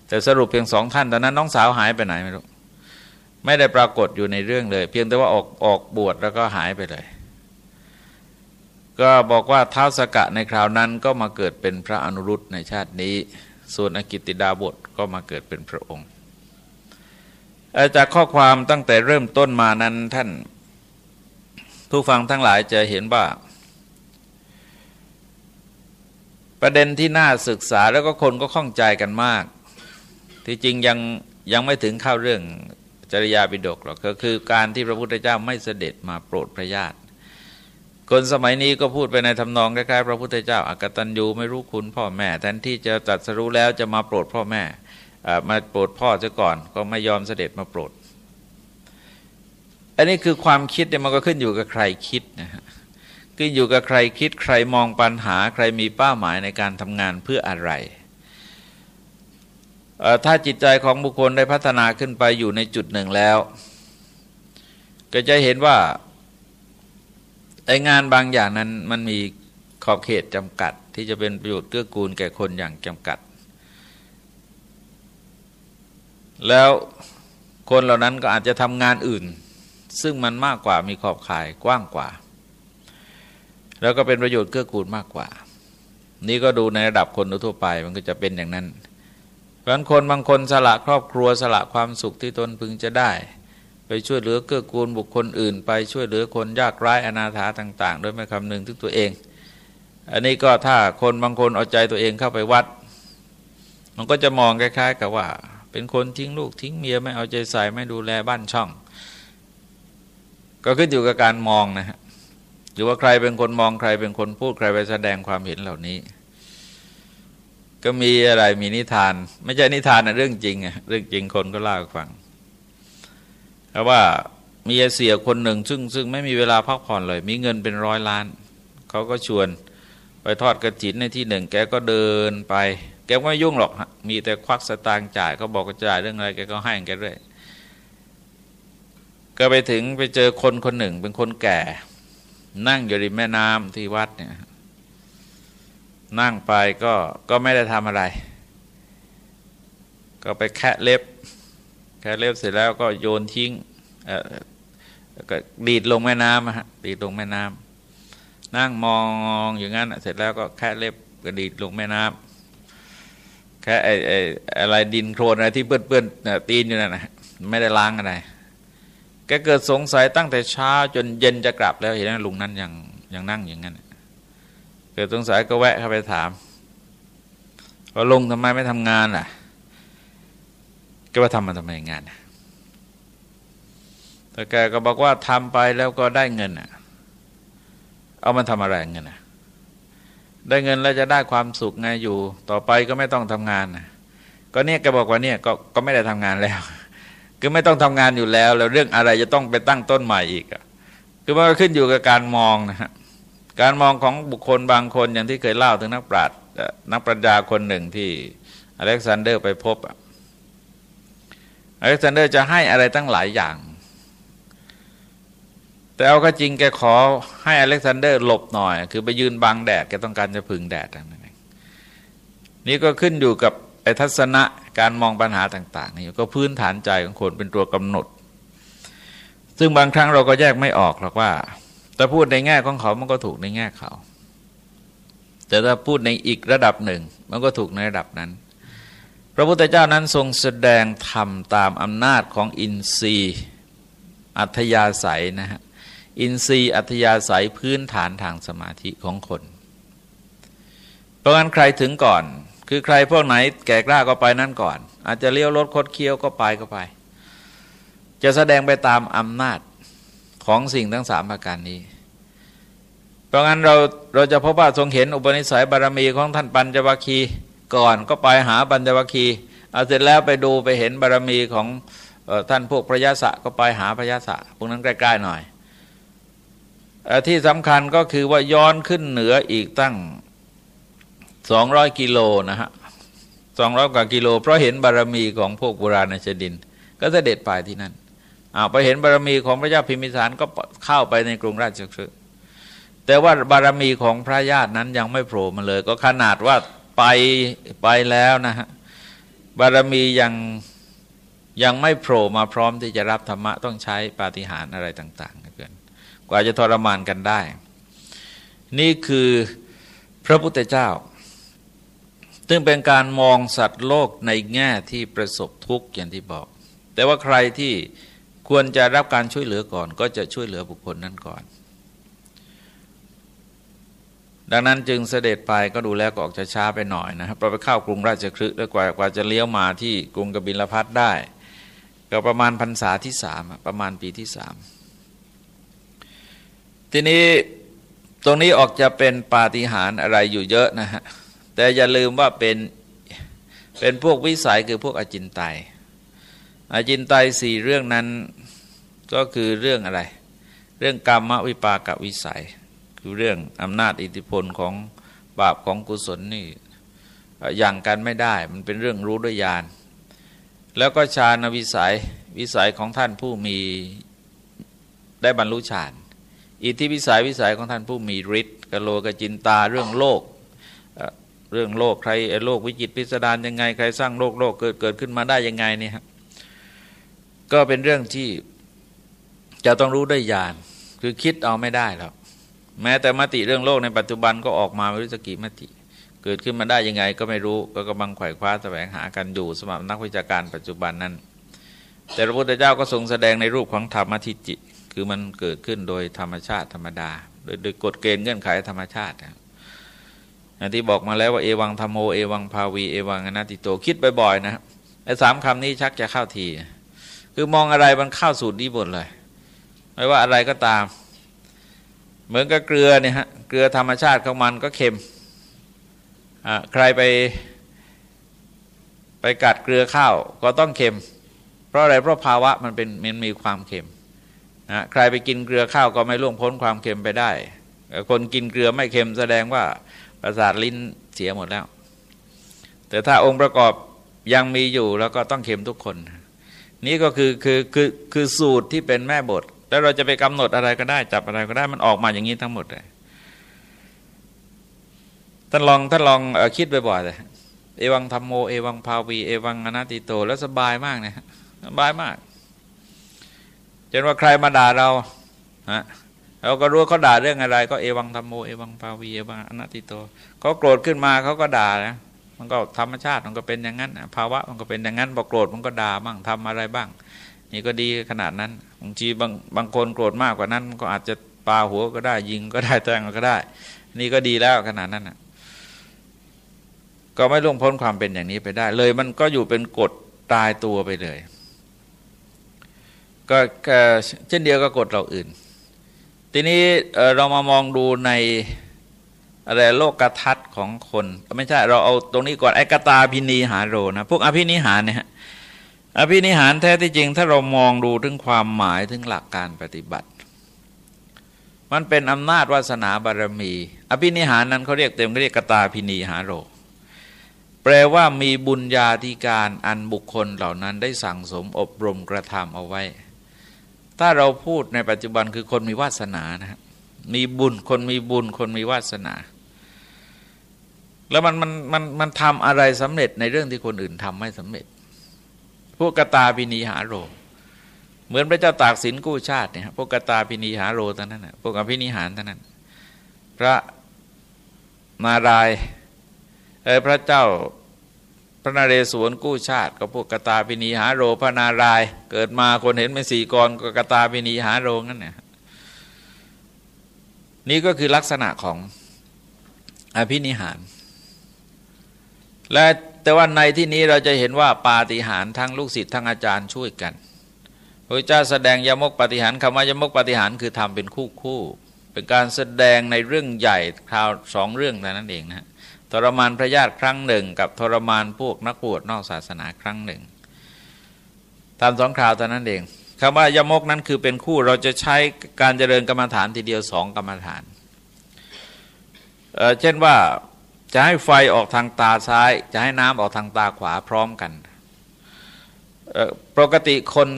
แต่สรุปเพียงสองท่านตอนนั้นน้องสาวหายไปไหนไม่รู้ ไม่ได้ปรากฏอยู่ในเรื่องเลย เพียงแต่ว่าออกออกบวชแล้วก็หายไปเลย ก็บอกว่าท้าวสกะในคราวนั้นก็มาเกิดเป็นพระอนุรุตในชาตินี้ ส่วนอกิติดาบทก็มาเกิดเป็นพระองค์จากข้อความตั้งแต่เริ่มต้นมานั้นท่าน ผู้ฟังทั้งหลายจะเห็นว่า ประเด็นที่น่าศึกษาแล้วก็คนก็ข้องใจกันมาก ที่จริงยังยังไม่ถึงเข้าเรื่อง จริยาปิฎกหรอกก็คือการที่พระพุทธเจ้าไม่เสด็จมาโปรดพระญาติคนสมัยนี้ก็พูดไปในทำนองคล้ายๆพระพุทธเจ้าอากตันยูไม่รู้คุณพ่อแม่แทนที่จะตัดสรู้แล้วจะมาโปรดพ่อแม่มาโปรดพ่อซะก่อน ก็ไม่ยอมเสด็จมาโปรด อันนี้คือความคิดเนี่ยมันก็ขึ้นอยู่กับใครคิดนะฮะขึ้นอยู่กับใครคิดใครมองปัญหาใครมีเป้าหมายในการทำงานเพื่ออะไร ถ้าจิตใจของบุคคลได้พัฒนาขึ้นไปอยู่ในจุดหนึ่งแล้ว ก็จะเห็นว่าไองานบางอย่างนั้นมันมีขอบเขตจำกัด ที่จะเป็นประโยชน์เกื้อกูลแก่คนอย่างจำกัด แล้วคนเหล่านั้นก็อาจจะทำงานอื่น ซึ่งมันมากกว่ามีขอบข่ายกว้างกว่า แล้วก็เป็นประโยชน์เกื้อกูลมากกว่า นี่ก็ดูในระดับคนทั่วไปมันก็จะเป็นอย่างนั้น เพราะคนบางคนสละครอบครัวสละความสุขที่ตนพึงจะได้ ไปช่วยเหลือเกื้อกูลบุคคลอื่น ไปช่วยเหลือคนยากไร้อนาถาต่าง ๆ โดยไม่คำนึงถึงตัวเอง อันนี้ก็ถ้าคนบางคนเอาใจตัวเองเข้าไปวัด มันก็จะมองคล้าย ๆ กับว่า เป็นคนทิ้งลูกทิ้งเมียไม่เอาใจใส่ไม่ดูแลบ้านช่อง ก็ขึ้นอยู่กับการมองนะฮะหรือว่าใครเป็นคนมองใครเป็นคนพูดใครไปแสดงความเห็นเหล่านี้ ก็มีอะไรมีนิทาน ไม่ใช่นิทานนะเรื่องจริงอะเรื่องจริงคนก็เล่าฟังเพราะว่ามีเสียคนหนึ่ง ซึ่งซึ่งไม่มีเวลาพักผ่อนเลย มีเงินเป็นร้อยล้าน เขาก็ชวนไปทอดกระถินในที่หนึ่ง แกก็เดินไป แกก็ไม่ยุ่งหรอก มีแต่ควักสตางค์จ่ายเขาบอกจ่ายเรื่องอะไร แกก็ให้แกเรื่อยก็ไปถึงไปเจอคนคนหนึ่งเป็นคนแก่ นั่งอยู่ริมแม่น้ำที่วัดเนี่ย นั่งไปก็ก็ไม่ได้ทำอะไร ก็ไปแคะเล็บ แคะเล็บเสร็จแล้วก็โยนทิ้งก็ดีดลงแม่น้ำฮะดีดลงแม่น้ำนั่งมองอย่างนั้นเสร็จแล้วก็แคะเล็บก็ดีดลงแม่น้ำแค่ไอ้ไอ้อะไรดินโครนอะไรที่เปื้อนเปื้อนตีนอยู่นั่นนะไม่ได้ล้างอะไรแกเกิดสงสัยตั้งแต่เช้าจนเย็นจะกลับแล้วเห็นไหมลุงนั้นยังยังนั่งอย่างนั้น เกิดสงสัยก็แวะเข้าไปถามว่าลุงทำไมไม่ทำงานล่ะ ก็ว่าทำมาทำไมงานแต่แกก็บอกว่าทำไปแล้วก็ได้เงินอะ เอามันทำอะไรเงินอะ ได้เงินแล้วจะได้ความสุขไงอยู่ ต่อไปก็ไม่ต้องทำงานนะก็เนี่ยแกบอกว่าเนี่ยก็ก็ไม่ได้ทำงานแล้ว คือไม่ต้องทำงานอยู่แล้ว แล้วเรื่องอะไรจะต้องไปตั้งต้นใหม่อีกอะคือมันขึ้นอยู่กับการมองนะฮะ การมองของบุคคลบางคนอย่างที่เคยเล่าถึงนักปราชญ์นักปรัชญาคนหนึ่งที่อเล็กซานเดอร์ไปพบอเล็กซานเดอร์จะให้อะไรตั้งหลายอย่าง แต่เอาเข้าจริงแกขอให้อเล็กซานเดอร์หลบหน่อย คือไปยืนบังแดดแกต้องการจะผึ่งแดดนั่นเองนี่ก็ขึ้นอยู่กับไอ้ทัศนะการมองปัญหาต่าง ๆ นี่ก็พื้นฐานใจของคนเป็นตัวกำหนด ซึ่งบางครั้งเราก็แยกไม่ออกหรอกว่า แต่พูดในแง่ของเขามันก็ถูกในแง่เขา แต่ถ้าพูดในอีกระดับหนึ่ง มันก็ถูกในระดับนั้น พระพุทธเจ้านั้นทรงแสดงธรรมตามอำนาจของอินทรีย์อัธยาศัยนะฮะอินทรีย์อัธยาศัยพื้นฐานทางสมาธิของคน เพราะงั้นใครถึงก่อน คือใครพวกไหนแก่กล้าก็ไปนั่นก่อน อาจจะเลี้ยวรถคดเคี้ยวก็ไปก็ไป จะแสดงไปตามอำนาจ ของสิ่งทั้งสามประการนี้ เพราะงั้นเราเราจะพบว่าทรงเห็นอุปนิสัยบารมีของท่านปัญจวัคคีย์ก่อนก็ไปหาปัญจวัคคีย์เอาเสร็จแล้วไปดูไปเห็นบารมีของท่านพวกพระยาศะก็ไปหาพระยาศะพวกนั้นใกล้ๆหน่อยที่สำคัญก็คือว่าย้อนขึ้นเหนืออีกตั้งสองร้อยกิโลนะฮะสองร้อยกว่ากิโล เพราะเห็นบารมีของพวกโบราณชดิน ก็เสด็จไปที่นั่น อาไปเห็นบารมีของพระเจ้าพิมพิสารก็เข้าไปในกรุงราชคฤห์แต่ว่าบารมีของพระญาตินั้นยังไม่โผล่มาเลย ก็ขนาดว่าไปไปแล้วนะฮะบารมียังยังไม่โผล่มาพร้อมที่จะรับธรรมะต้องใช้ปาฏิหาริย์อะไรต่างๆเกินกว่าจะทรมานกันได้ นี่คือพระพุทธเจ้า ซึ่งเป็นการมองสัตว์โลกในแง่ที่ประสบทุกข์อย่างที่บอก แต่ว่าใครที่ ควรจะรับการช่วยเหลือก่อน ก็จะช่วยเหลือบุคคลนั้นก่อน ดังนั้นจึงเสด็จไปก็ดูแล้วก็ออกจะช้าไปหน่อยนะครับเราไปเข้ากรุงราชคฤห์แล้วกว่ากว่าจะเลี้ยวมาที่กรุงกบิลพัทได้ ก็ประมาณพรรษาที่สามประมาณปีที่สามทีนี้ตรงนี้ออกจะเป็นปาฏิหาริย์อะไรอยู่เยอะนะฮะแต่อย่าลืมว่าเป็นเป็นพวกวิสัยคือพวกอจินไตย อาจินไตยสี่เรื่องนั้นก็คือเรื่องอะไร เรื่องกรรมวิปากวิสัย คือเรื่องอำนาจอิทธิพลของบาปของกุศลนี่อย่างกันไม่ได้มันเป็นเรื่องรู้ด้วยญาณแล้วก็ฌานวิสัยวิสัยของท่านผู้มีได้บรรลุฌานอิทธิวิสัยวิสัยของท่านผู้มีฤทธิ์กโลกจินตาเรื่องโลกเรื่องโลกใครโลกวิจิตพิสดารยังไง ใครสร้างโลกโลกเกิดเกิดขึ้นมาได้ยังไงนี่ครับ ก็เป็นเรื่องที่จะต้องรู้ด้วยญาณคือคิดเอาไม่ได้หรอกแม้แต่มติเรื่องโลกในปัจจุบันก็ออกมาไม่รู้สกี่มติ เกิดขึ้นมาได้ยังไงก็ไม่รู้ก็กำลังไขว่คว้าแสวงหากันอยู่สำหรับนักวิชาการปัจจุบันนั้น แต่พระพุทธเจ้าก็ทรงแสดงในรูปของธรรมทิจิ คือมันเกิดขึ้นโดยธรรมชาติธรรมดา โดยโดยกฎเกณฑ์เงื่อนไขธรรมชาติอย่างที่บอกมาแล้วว่าเอวังธรรมโมเอวังภาวีเอวังอนัตติโตคิดบ่อยๆนะไอ้สามคำนี้ชักจะเข้าที คือมองอะไรมันเข้าสูตรนี้หมดเลย ไม่ว่าอะไรก็ตาม เหมือนกับเกลือเนี่ยฮะเกลือธรรมชาติของมันก็เค็มใครไปไปกัดเกลือข้าวก็ต้องเค็ม เพราะอะไรเพราะภาวะมันเป็นมันมีความเค็มนะใครไปกินเกลือข้าวก็ไม่ล่วงพ้นความเค็มไปได้ คนกินเกลือไม่เค็มแสดงว่าประสาทลิ้นเสียหมดแล้ว แต่ถ้าองค์ประกอบยังมีอยู่แล้วก็ต้องเค็มทุกคน นี่ก็คือคือคือคือสูตรที่เป็นแม่บท แล้วเราจะไปกำหนดอะไรก็ได้ จับอะไรก็ได้มันออกมาอย่างนี้ทั้งหมดเลยท่านลองท่านลองคิดบ่อยๆเลยเอวังธรรมโมเอวังภาวีเอวังอนัตติโต แล้วสบายมากนะสบายมากเช่นว่าใครมาด่าเราฮะเราก็รู้เขาด่าเรื่องอะไร ก็เอวังธรรมโมเอวังภาวีเอวังอนัตติโตเขาโกรธขึ้นมาเขาก็ด่านะ มันก็ธรรมชาติมันก็เป็นอย่างนั้นภาวะมันก็เป็นอย่างนั้นพอโกรธมันก็ด่าบ้างทำอะไรบ้าง นี่ก็ดีขนาดนั้นบางทีบางบางคนโกรธมากกว่านั้นก็อาจจะปาหัวก็ได้ยิงก็ได้แทงก็ได้ นี่ก็ดีแล้วขนาดนั้นนะก็ไม่ล่วงพ้นความเป็นอย่างนี้ไปได้ เลยมันก็อยู่เป็นกฎตายตัวไปเลย ก็เช่นเดียวกับกฎเราอื่น ทีนี้เรามามองดูใน อะไรโลกกทัศของคนไม่ใช่เราเอาตรงนี้ก่อนไอ้กตาพินีหาโรนะพวกอภินิหารเนี่ยอภินิหารแท้ที่จริง ถ้าเรามองดูถึงความหมายถึงหลักการปฏิบัติ มันเป็นอำนาจวาสนาบารมี อภินิหารนั้นเขาเรียกเต็มเรียกกตาพินีหาโร แปลว่ามีบุญญาธิการอันบุคคลเหล่านั้นได้สั่งสมอบรมกระทำเอาไว้ ถ้าเราพูดในปัจจุบันคือคนมีวาสนานะมีบุญคนมีบุญคนมีวาสนา แล้วมันมันมันมันทำอะไรสำเร็จในเรื่องที่คนอื่นทำไม่สำเร็จ พวกกตาพินีหาโร เหมือนพระเจ้าตากสินกู้ชาติเนี่ยพวกกตาพินีหาโรทั้งนั้นพวกอภินิหารทั้งนั้น พระนารายพระเจ้าพระนาเรศวรกู้ชาติ ก็พวกกตาปินีหาโรพระนาราย เกิดมาคนเห็นเป็นสี่กรก็กตาปินีหาโรนั่นเนี่ยนี่ก็คือลักษณะของอภินิหาร และแต่ว่าในที่นี้เราจะเห็นว่าปาฏิหาริย์ทั้งลูกศิษย์ทั้งอาจารย์ช่วยกันพระเจ้าแสดงยมกปฏิหารคำว่ายมกปฏิหารคือทำเป็นคู่คู่ เป็นการแสดงในเรื่องใหญ่คราวสองเรื่องแต่นั้นเองนะทรมานพระญาติครั้งหนึ่ง กับทรมานพวกนักบวชนอกศาสนาครั้งหนึ่งทำสองคราวเท่านั้นเองคำว่ายมกนั้นคือเป็นคู่เราจะใช้การเจริญกรรมฐานทีเดียวสองกรรมฐานเเช่นว่า จะให้ไฟออกทางตาซ้าย จะให้น้ำออกทางตาขวาพร้อมกันปกติคน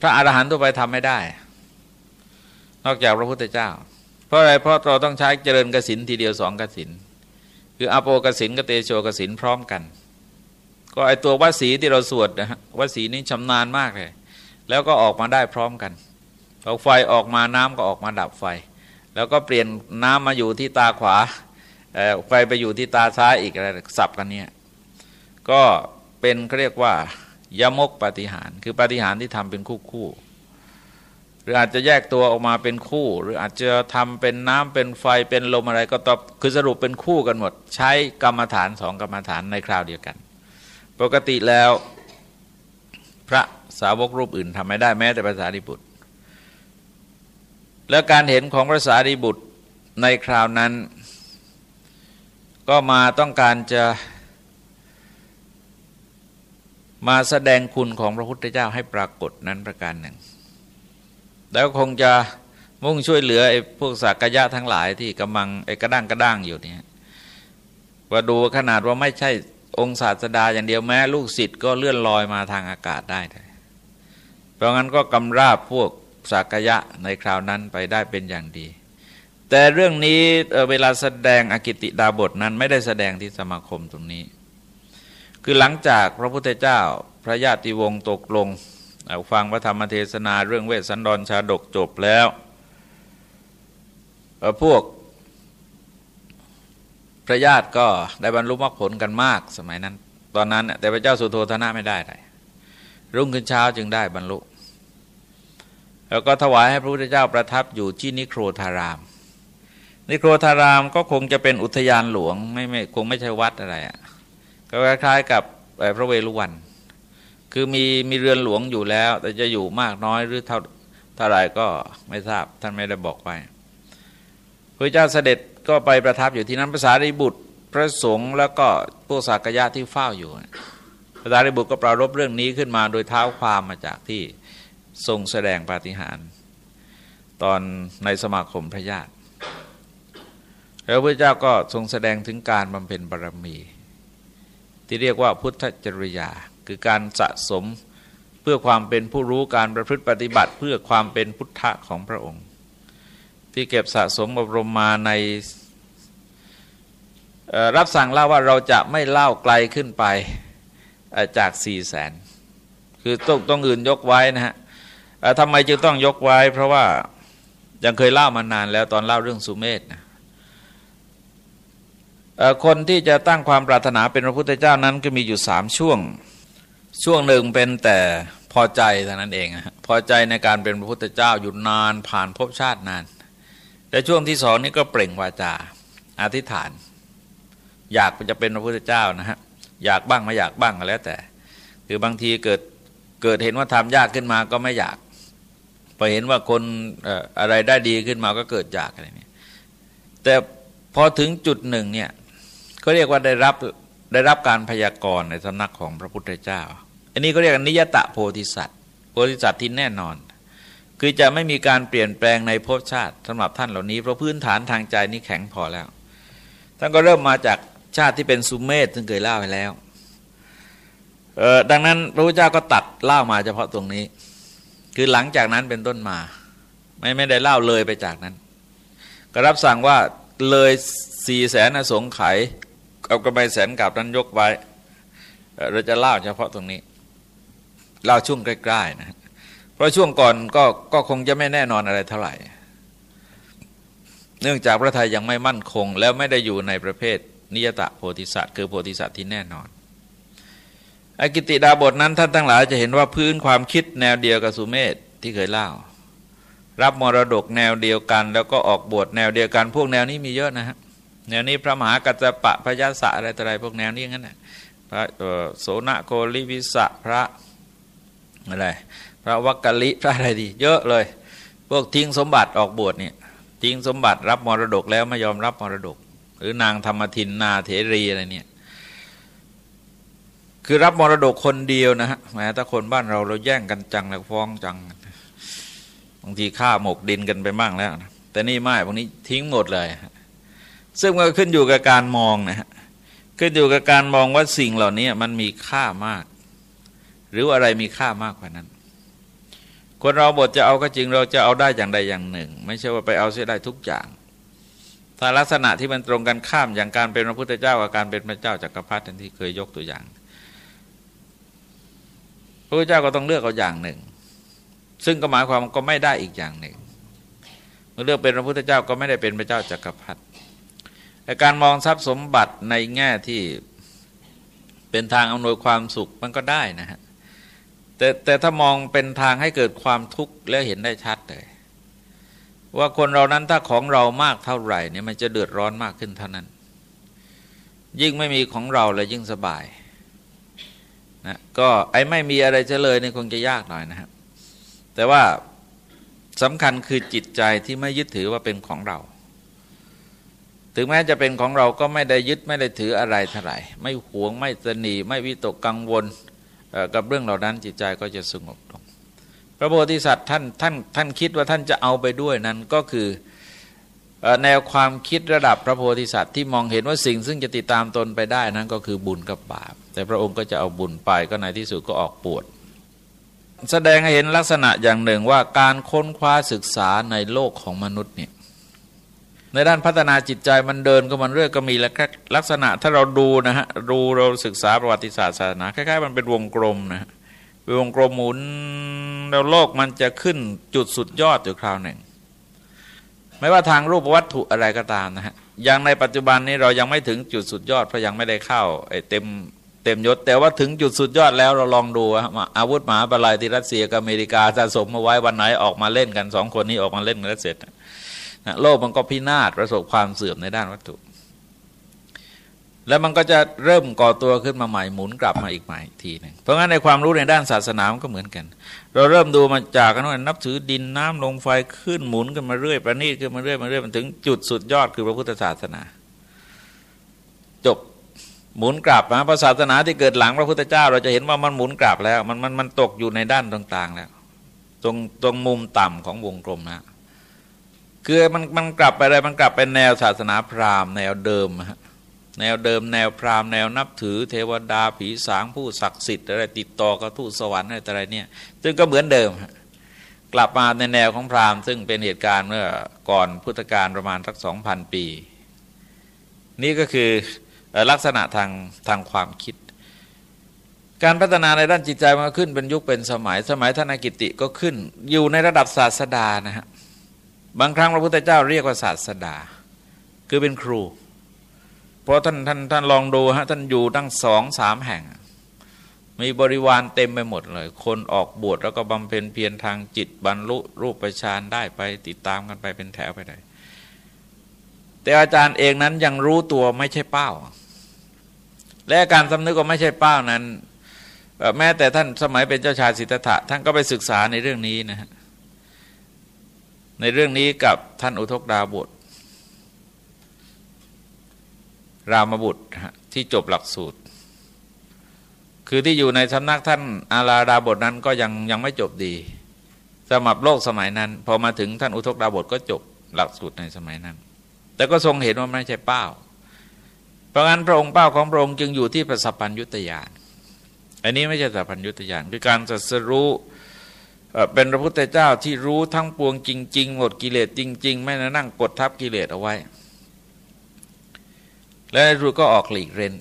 พระอรหันต์ทั่วไปทำไม่ได้ นอกจากพระพุทธเจ้า เพราะอะไรเพราะเราต้องใช้เจริญกสินทีเดียวสองกสินคืออโปกสินกับเตโชกสินพร้อมกัน ก็ไอตัววสีที่เราสวดนะฮะวสีนี้ชำนาญมากเลย แล้วก็ออกมาได้พร้อมกันพอไฟออกมาน้ำก็ออกมาดับไฟ แล้วก็เปลี่ยนน้ำมาอยู่ที่ตาขวา ไฟไปอยู่ที่ตาซ้ายอีกอะไรสับกันเนี่ยก็เป็นเขาเรียกว่ายมกปฏิหาร คือปฏิหารที่ทำเป็นคู่คู่หรืออาจจะแยกตัวออกมาเป็นคู่ หรืออาจจะทำเป็นน้ำเป็นไฟเป็นลมอะไรก็ตอบคือสรุปเป็นคู่กันหมด ใช้กรรมฐานสองกรรมฐานในคราวเดียวกัน ปกติแล้ว พระสาวกรูปอื่นทำไม่ได้แม้แต่ภาษาดิบุตร แล้วการเห็นของพระสารีบุตรในคราวนั้น ก็มาต้องการจะมาแสดงคุณของพระพุทธเจ้าให้ปรากฏนั้นประการหนึ่ง แล้วคงจะมุ่งช่วยเหลือไอ้พวกสักยะทั้งหลายที่กำลังไอ้กระด้างกระด้างอยู่เนี่ยว่าดูขนาดว่าไม่ใช่องค์ศาสดาอย่างเดียวแม้ลูกศิษย์ก็เลื่อนลอยมาทางอากาศได้เพราะงั้นก็กำราบพวกสักยะในคราวนั้นไปได้เป็นอย่างดี แต่เรื่องนี้เวลาแสดงอกิติดาบทนั้นไม่ได้แสดงที่สมาคมตรงนี้ คือหลังจากพระพุทธเจ้าพระญาติวงศ์ตกลงฟังพระธรรมเทศนาเรื่องเวสสันดรชาดกจบแล้วพวกพระญาติก็ได้บรรลุมรรคผลกันมากสมัยนั้น ตอนนั้นแต่พระเจ้าสุโธธนะไม่ได้เลยรุ่งขึ้นเช้าจึงได้บรรลุ แล้วก็ถวายให้พระพุทธเจ้าประทับอยู่ที่นิโครธาราม นิโครธารามก็คงจะเป็นอุทยานหลวงไม่ไม่คงไม่ใช่วัดอะไรอะ่ะก็คล้ายๆกับพระเวรุวัน คือมีมีเรือนหลวงอยู่แล้ว แต่จะอยู่มากน้อยหรือเท่าเท่าไรก็ไม่ทราบท่านไม่ได้บอกไว้พระเจ้าเสด็จก็ไปประทับอยู่ที่นั้นภาษาริบุตรพระสงฆ์แล้วก็พวกสากยะที่เฝ้าอยู่พระสารีบุตรก็ปรารบเรื่องนี้ขึ้นมาโดยเท้าความมาจากที่ทรงแสดงปาฏิหาริย์ตอนในสมาคมพระญาติ แล้วพระเจ้าก็ทรงแสดงถึงการบำเพ็ญบารมี ที่เรียกว่าพุทธจริยา คือการสะสมเพื่อความเป็นผู้รู้การประพฤติปฏิบัติ เพื่อความเป็นพุทธะของพระองค์ ที่เก็บสะสมอบรมมาในรับสั่งเล่าว่าเราจะไม่เล่าไกลขึ้นไปจากสี่แสนคือต้องต้องอื่นยกไว้นะฮะทำไมจึงต้องยกไว้ เพราะว่ายังเคยเล่ามานานแล้วตอนเล่าเรื่องสุเมธนะ คนที่จะตั้งความปรารถนาเป็นพระพุทธเจ้านั้นก็มีอยู่สามช่วง ช่วงหนึ่งเป็นแต่พอใจเท่านั้นเองพอใจในการเป็นพระพุทธเจ้าอยู่นานผ่านภพชาตินานแต่ช่วงที่สองนี่ก็เปล่งวาจาอธิษฐาน อยากจะเป็นพระพุทธเจ้านะฮะอยากบ้างไม่อยากบ้างก็แล้วแต่ คือบางทีเกิดเกิดเห็นว่าทำยากขึ้นมาก็ไม่อยากพอเห็นว่าคนอะไรได้ดีขึ้นมาก็เกิดจากอะไรเนี่ยแต่พอถึงจุดหนึ่งเนี่ย เขาเรียกว่าได้รับได้รับการพยากรณ์ในสำนักของพระพุทธเจ้า อันนี้ก็เรียกนิยตะโพธิสัตว์โพธิสัตว์ที่แน่นอน คือจะไม่มีการเปลี่ยนแปลงในภพชาติสำหรับท่านเหล่านี้เพราะพื้นฐานทางใจนี้แข็งพอแล้ว ท่านก็เริ่มมาจากชาติที่เป็นสุเมธซึ่งเคยเล่าไปแล้วดังนั้นพระพุทธเจ้าก็ตัดเล่ามาเฉพาะตรงนี้ คือหลังจากนั้นเป็นต้นมา ไม่ไม่ได้เล่าเลยไปจากนั้น ก็รับสั่งว่าเลยสี่แสนอสงไข เอากระไบแสนกับนั้นยกไว้เราจะเล่าเฉพาะตรงนี้เล่าช่วงใกล้ๆนะเพราะช่วงก่อนก็ก็คงจะไม่แน่นอนอะไรเท่าไหร่ เนื่องจากพระไทยยังไม่มั่นคง แล้วไม่ได้อยู่ในประเภทนิยตะโพธิสัตว์คือโพธิสัตว์ที่แน่นอนอกิติดาบทนั้นท่านทั้งหลายจะเห็นว่าพื้นความคิดแนวเดียวกับสุเมธที่เคยเล่า รับมรดกแนวเดียวกัน แล้วก็ออกบวชแนวเดียวกัน พวกแนวนี้มีเยอะนะฮะ แนวนี้พระมหากัจจปะพระยาศะอะไรต่ออะไรพวกแนวนี้งั้นแหละพระโสนโคลิวิสะพระอะไรพระวักกะลิพระอะไรดี เยอะเลย พวกทิ้งสมบัติออกบวชเนี่ยทิ้งสมบัติรับมรดกแล้วไม่ยอมรับมรดก หรือนางธรรมทินนาเถรีอะไรเนี่ยคือรับมรดกคนเดียวนะฮะแม้ถ้าคนบ้านเราเราแย่งกันจังแล้วฟ้องจังบางทีฆ่าหมกดินกันไปบ้างแล้ว แต่นี่ไม่พวกนี้ทิ้งหมดเลย ซึ่งมันขึ้นอยู่กับการมองนะฮะขึ้นอยู่กับการมองว่าสิ่งเหล่านี้มันมีค่ามาก หรืออะไรมีค่ามากกว่านั้น คนเราบทจะเอาก็จริงเราจะเอาได้อย่างใดอย่างหนึ่ง ไม่ใช่ว่าไปเอาเสียได้ทุกอย่างถ้าลักษณะที่มันตรงกันข้ามอย่างการเป็นพระพุทธเจ้ากับการเป็นพระเจ้าจากักรพรรดิที่เคยยกตัวอย่าง พระพุทธเจ้าก็ต้องเลือกเอาอย่างหนึ่ง ซึ่งก็หมายความก็ไม่ได้อีกอย่างหนึ่งเมื่อเลือกเป็นพระพุทธเจ้าก็ไม่ได้เป็นพระเจ้าจากักรพรรดิ การมองทรัพย์สมบัติในแง่ที่เป็นทางอำนวยความสุขมันก็ได้นะฮะแต่แต่ถ้ามองเป็นทางให้เกิดความทุกข์แล้วเห็นได้ชัดเลย ว่าคนเรานั้นถ้าของเรามากเท่าไหร่เนี่ยมันจะเดือดร้อนมากขึ้นเท่านั้น ยิ่งไม่มีของเราเลยยิ่งสบายนะก็ไอ้ไม่มีอะไรจะเลยเนี่ยคงจะยากหน่อยนะครับแต่ว่าสำคัญคือจิตใจที่ไม่ยึดถือว่าเป็นของเรา ถึงแม้จะเป็นของเราก็ไม่ได้ยึดไม่ได้ถืออะไรเท่าไหร่ ไม่หวงไม่ตนีไม่วิตกกังวลกับเรื่องเหล่านั้นจิตใจก็จะสงบลงพระโพธิสัตว์ท่านท่านท่านคิดว่าท่านจะเอาไปด้วยนั้นก็คือแนวความคิดระดับพระโพธิสัตว์ที่มองเห็นว่าสิ่งซึ่งจะติดตามตนไปได้นั้นก็คือบุญกับบาป แต่พระองค์ก็จะเอาบุญไปก็ในที่สุดก็ออกปวด แสดงให้เห็นลักษณะอย่างหนึ่งว่าการค้นคว้าศึกษาในโลกของมนุษย์เนี่ย ในด้านพัฒนาจิตใจมันเดินก็มันเรื่อยก็มีแล้วลักษณะถ้าเราดูนะฮะดูเราศึกษาประวัติศาสตร์ศาสนาคล้ายๆ มันเป็นวงกลมนะวงกลมหมุนแล้วโลกมันจะขึ้นจุดสุดยอดอยู่คราวหนึ่ง ไม่ว่าทางรูปวัตถุอะไรก็ตามนะฮะอย่างในปัจจุบันนี้เรายังไม่ถึงจุดสุดยอดเพราะยังไม่ได้เข้าไอ้เต็มเต็มยศ แต่ว่าถึงจุดสุดยอดแล้วเราลองดูอาวุธหมาปลายที่รัสเซียกับอเมริกาสะสมมาไว้วันไหนออกมาเล่นกันสองคนนี้ออกมาเล่นกันแล้วเสร็จ นะโลกมันก็พินาศประสบความเสื่อมในด้านวัตถุ แล้วมันก็จะเริ่มก่อตัวขึ้นมาใหม่หมุนกลับมาอีกใหม่ทีหนึ่งเพราะงั้นในความรู้ในด้านศาสนามันก็เหมือนกัน เราเริ่มดูมาจากกันว่านับถือดินน้ำลงไฟขึ้นหมุนกันมาเรื่อยประณีตขึ้นมาเรื่อยมาเรื่อยมันถึงจุดสุดยอดคือพระพุทธศาสนา จบหมุนกลับนะพระศาสนาที่เกิดหลังพระพุทธเจ้า เราจะเห็นว่ามันหมุนกลับแล้ว มันมันมันตกอยู่ในด้านต่างๆแล้ว ตรงตรงมุมต่ำของวงกลมนะ คือมันมันกลับไปอะไรมันกลับไปแนวศาสนาพราหมณ์แนวเดิมฮะแนวเดิมแนวพราหมณ์แนวนับถือเทวดาผีสางผู้ศักดิ์สิทธิ์อะไรติดต่อกับทูตสวรรค์อะไรอะไรเนี่ย ซึ่งก็เหมือนเดิม กลับมาในแนวของพราหมณ์ซึ่งเป็นเหตุการณ์เมื่อก่อนพุทธกาลประมาณสักสองพันปี นี่ก็คือลักษณะทางทางความคิด การพัฒนาในด้านจิตใจมันขึ้นเป็นยุคเป็นสมัยสมัยท่านกิติก็ขึ้นอยู่ในระดับศาสดานะฮะ บางครั้งพระพุทธเจ้าเรียกว่าศาสดา คือเป็นครู เพราะท่านท่านท่านลองดูฮะท่านอยู่ตั้งสองสามแห่ง มีบริวารเต็มไปหมดเลย คนออกบวชแล้วก็บำเพ็ญเพียรทางจิตบรรลุรูปฌานได้ไปติดตามกันไปเป็นแถวไปได้แต่อาจารย์เองนั้นยังรู้ตัวไม่ใช่เป้า และการสำนึกก็ไม่ใช่เป้านั้น แม้แต่ท่านสมัยเป็นเจ้าชายสิทธัตถะท่านก็ไปศึกษาในเรื่องนี้นะฮะ ในเรื่องนี้กับท่านอุทกดาบทรามบุตรที่จบหลักสูตร คือที่อยู่ในสำนักท่านอาราดาบทนั้นก็ยังยังไม่จบดีสมับโลกสมัยนั้น พอมาถึงท่านอุทกดาบทก็จบหลักสูตรในสมัยนั้น แต่ก็ทรงเห็นว่าไม่ใช่เป้า เพราะงั้นพระองค์เป้าของพระองค์จึงอยู่ที่ประสัพพัญยุตยานอันนี้ไม่ใช่สัพพัญยุตยานคือการสัสรู้ เป็นพระพุทธเจ้าที่รู้ทั้งปวงจริง ๆ หมดกิเลสจริง ๆ ไม่นั่งกดทับกิเลสเอาไว้ และรู้ก็ออกหลีกเร้น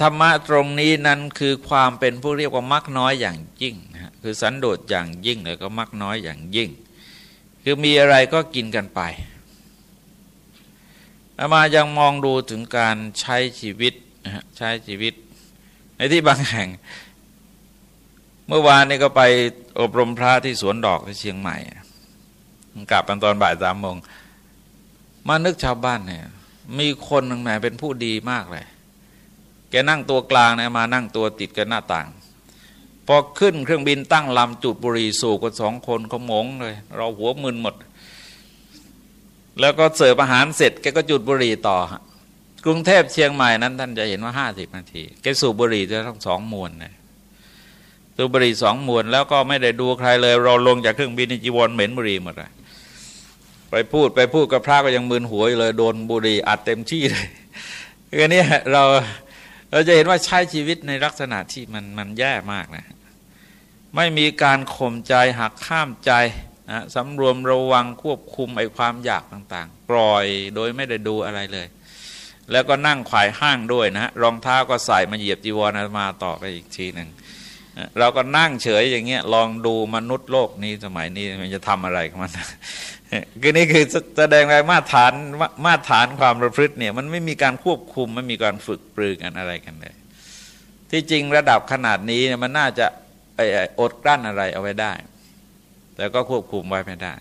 ธรรมะตรงนี้นั้นคือความเป็นผู้เรียกว่ามักน้อยอย่างยิ่งนะคือสันโดษอย่างยิ่งแล้วก็มักน้อยอย่างยิ่ง คือมีอะไรก็กินกันไปอามายังมองดูถึงการใช้ชีวิตใช้ชีวิต ในที่บางแห่ง เมื่อวานนี้ก็ไปอบรมพระที่สวนดอกที่เชียงใหม่กลับตอนบ่ายสามโมงมานึกชาวบ้านเนี่ย มีคนหนึ่งแหมเป็นผู้ดีมากเลย แกนั่งตัวกลางเนี่ยมานั่งตัวติดกันหน้าต่าง พอขึ้นเครื่องบินตั้งลำจุดบุรีสูกันสองคนเขาหมงเลย เราหัวมึนหมด แล้วก็เสิร์ฟอาหารเสร็จแกก็จุดบุรีต่อกรุงเทพเชียงใหม่นั้นท่านจะเห็นว่าห้าสิบนาทีแกสูบบุหรี่จะต้องสองมวนเลย สูบบุหรี่สองมวนแล้วก็ไม่ได้ดูใครเลย เราลงจากเครื่องบินจีวรเหม็นบุหรี่หมดเลยไปพูดไปพูดกับพระก็ยังมึนหัวอยู่เลย โดนบุหรี่อัดเต็มที่เลยคือนี้เราเราจะเห็นว่าใช้ชีวิตในลักษณะที่มันมันแย่มากนะ ไม่มีการข่มใจหักข้ามใจนะสำรวมระวังควบคุมไอ้ความอยากต่างๆ ปล่อยโดยไม่ได้ดูอะไรเลย แล้วก็นั่งขวายห้างด้วยนะรองเท้าก็ใส่มาเหยียบจีวรมาต่อไปอีกทีหนึ่ง เราก็นั่งเฉยอย่างเงี้ยลองดูมนุษย์โลกนี้สมัยนี้มันจะทำอะไรกับมันคือนี่คือแสดงไงมาตรฐานมาตรฐานความประพฤติเนี่ยมันไม่มีการควบคุมไม่มีการฝึกปรือกันอะไรกันเลย ที่จริงระดับขนาดนี้มันน่าจะอดกลั้นอะไรเอาไว้ได้ แต่ก็ควบคุมไว้ไม่ได้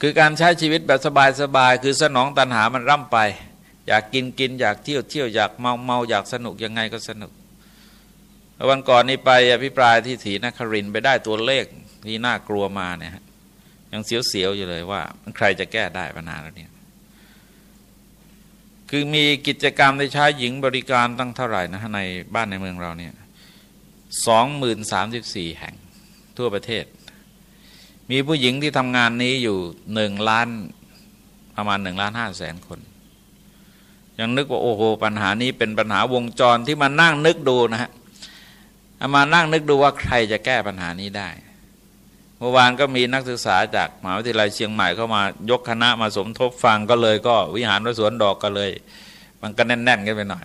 คือการใช้ชีวิตแบบสบายๆคือสนองตัณหามันร่ำไป อยากกินกินอยากเที่ยวเที่ยวอยากเมาเมาอยากสนุกยังไงก็สนุก วันก่อนนี้ไปอภิปรายที่ถีนครินไปได้ตัวเลขที่น่ากลัวมาเนี่ยยังเสียวๆอยู่เลยว่า ใครจะแก้ได้ปัญหาแล้วเนี่ยคือมีกิจกรรมได้ใช้หญิงบริการตั้งเท่าไหร่นะในบ้านในเมืองเราเนี่ยสองหมื่นสามสิบสี่แห่งทั่วประเทศ มีผู้หญิงที่ทำงานนี้อยู่หนึ่งล้านประมาณหนึ่งล้านห้าแสนคน ยังนึกว่าโอ้โหปัญหานี้เป็นปัญหาวงจรที่มานั่งนึกดูนะฮะามานั่งนึกดูว่าใครจะแก้ปัญหานี้ได้ เมื่อวานก็มีนักศึกษาจากมหาวิทยาลัยเชียงใหม่เข้ามายกคณะมาสมทบฟังก็เลยก็วิหารวัดสวนดอกก็เลย มันก็แน่นๆกันไปหน่อย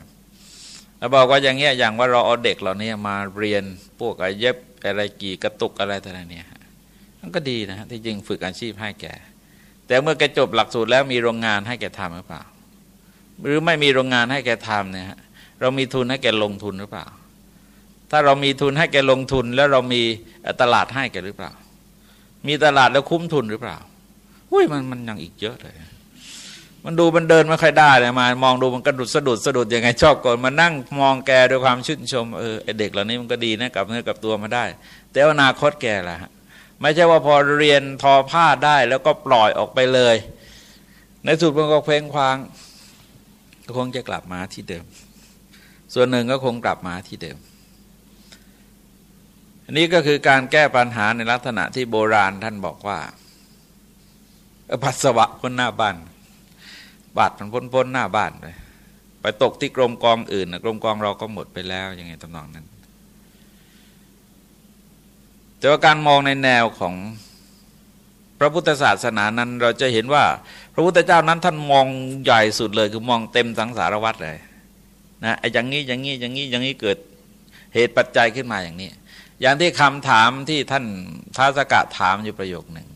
แล้วบอกว่าอย่างเงี้ยอย่างว่าเราเอาเด็กเหล่านี้มาเรียนพวกไอ้เย็บอะไรกี่กระตุกอะไรต่างๆเนี่ยมันก็ดีนะที่จริงฝึกอาชีพให้แกแต่เมื่อแกจบหลักสูตรแล้วมีโรงงานให้แกทำหรือเปล่า หรือไม่มีโรงงานให้แกทำเนี่ยเรามีทุนให้แกลงทุนหรือเปล่า ถ้าเรามีทุนให้แกลงทุน แล้วเรามีตลาดให้แกหรือเปล่า มีตลาดแล้วคุ้มทุนหรือเปล่าอุ้ยมันมันยังอีกเยอะเลยมันดูมันเดินไม่ค่อยได้เลยมามองดูมันกระดุดสะดุดสะดุดยังไงชอบก่อนมานั่งมองแกด้วยความชื่นชมเออเด็กเหล่านี้มันก็ดีนะกับเนื้อกับตัวมาได้ แต่อนาคตแกล่ะไม่ใช่ว่าพอเรียนทอผ้าได้แล้วก็ปล่อยออกไปเลย ในสุดมันก็เพลงควางก็คงจะกลับมาที่เดิม ส่วนหนึ่งก็คงกลับมาที่เดิม อันนี้ก็คือการแก้ปัญหาในลักษณะที่โบราณท่านบอกว่าปัสสาวะพ้นหน้าบ้านบาดมันพ้นพ้นหน้าบ้านไปไปตกที่กรมกองอื่นนะกรมกองเราก็หมดไปแล้วยังไงตำนองนั้น แต่ว่าการมองในแนวของพระพุทธศาสนานั้น เราจะเห็นว่า พระพุทธเจ้านั้นท่านมองใหญ่สุดเลย คือมองเต็มสังสารวัตรเลยนะไอ้อย่างนี้อย่างนี้อย่างนี้อย่างนี้เกิดเหตุปัจจัยขึ้นมาอย่างนี้ อย่างที่คำถามที่ท่านท้าสกะถามอยู่ประโยคหนึ่ง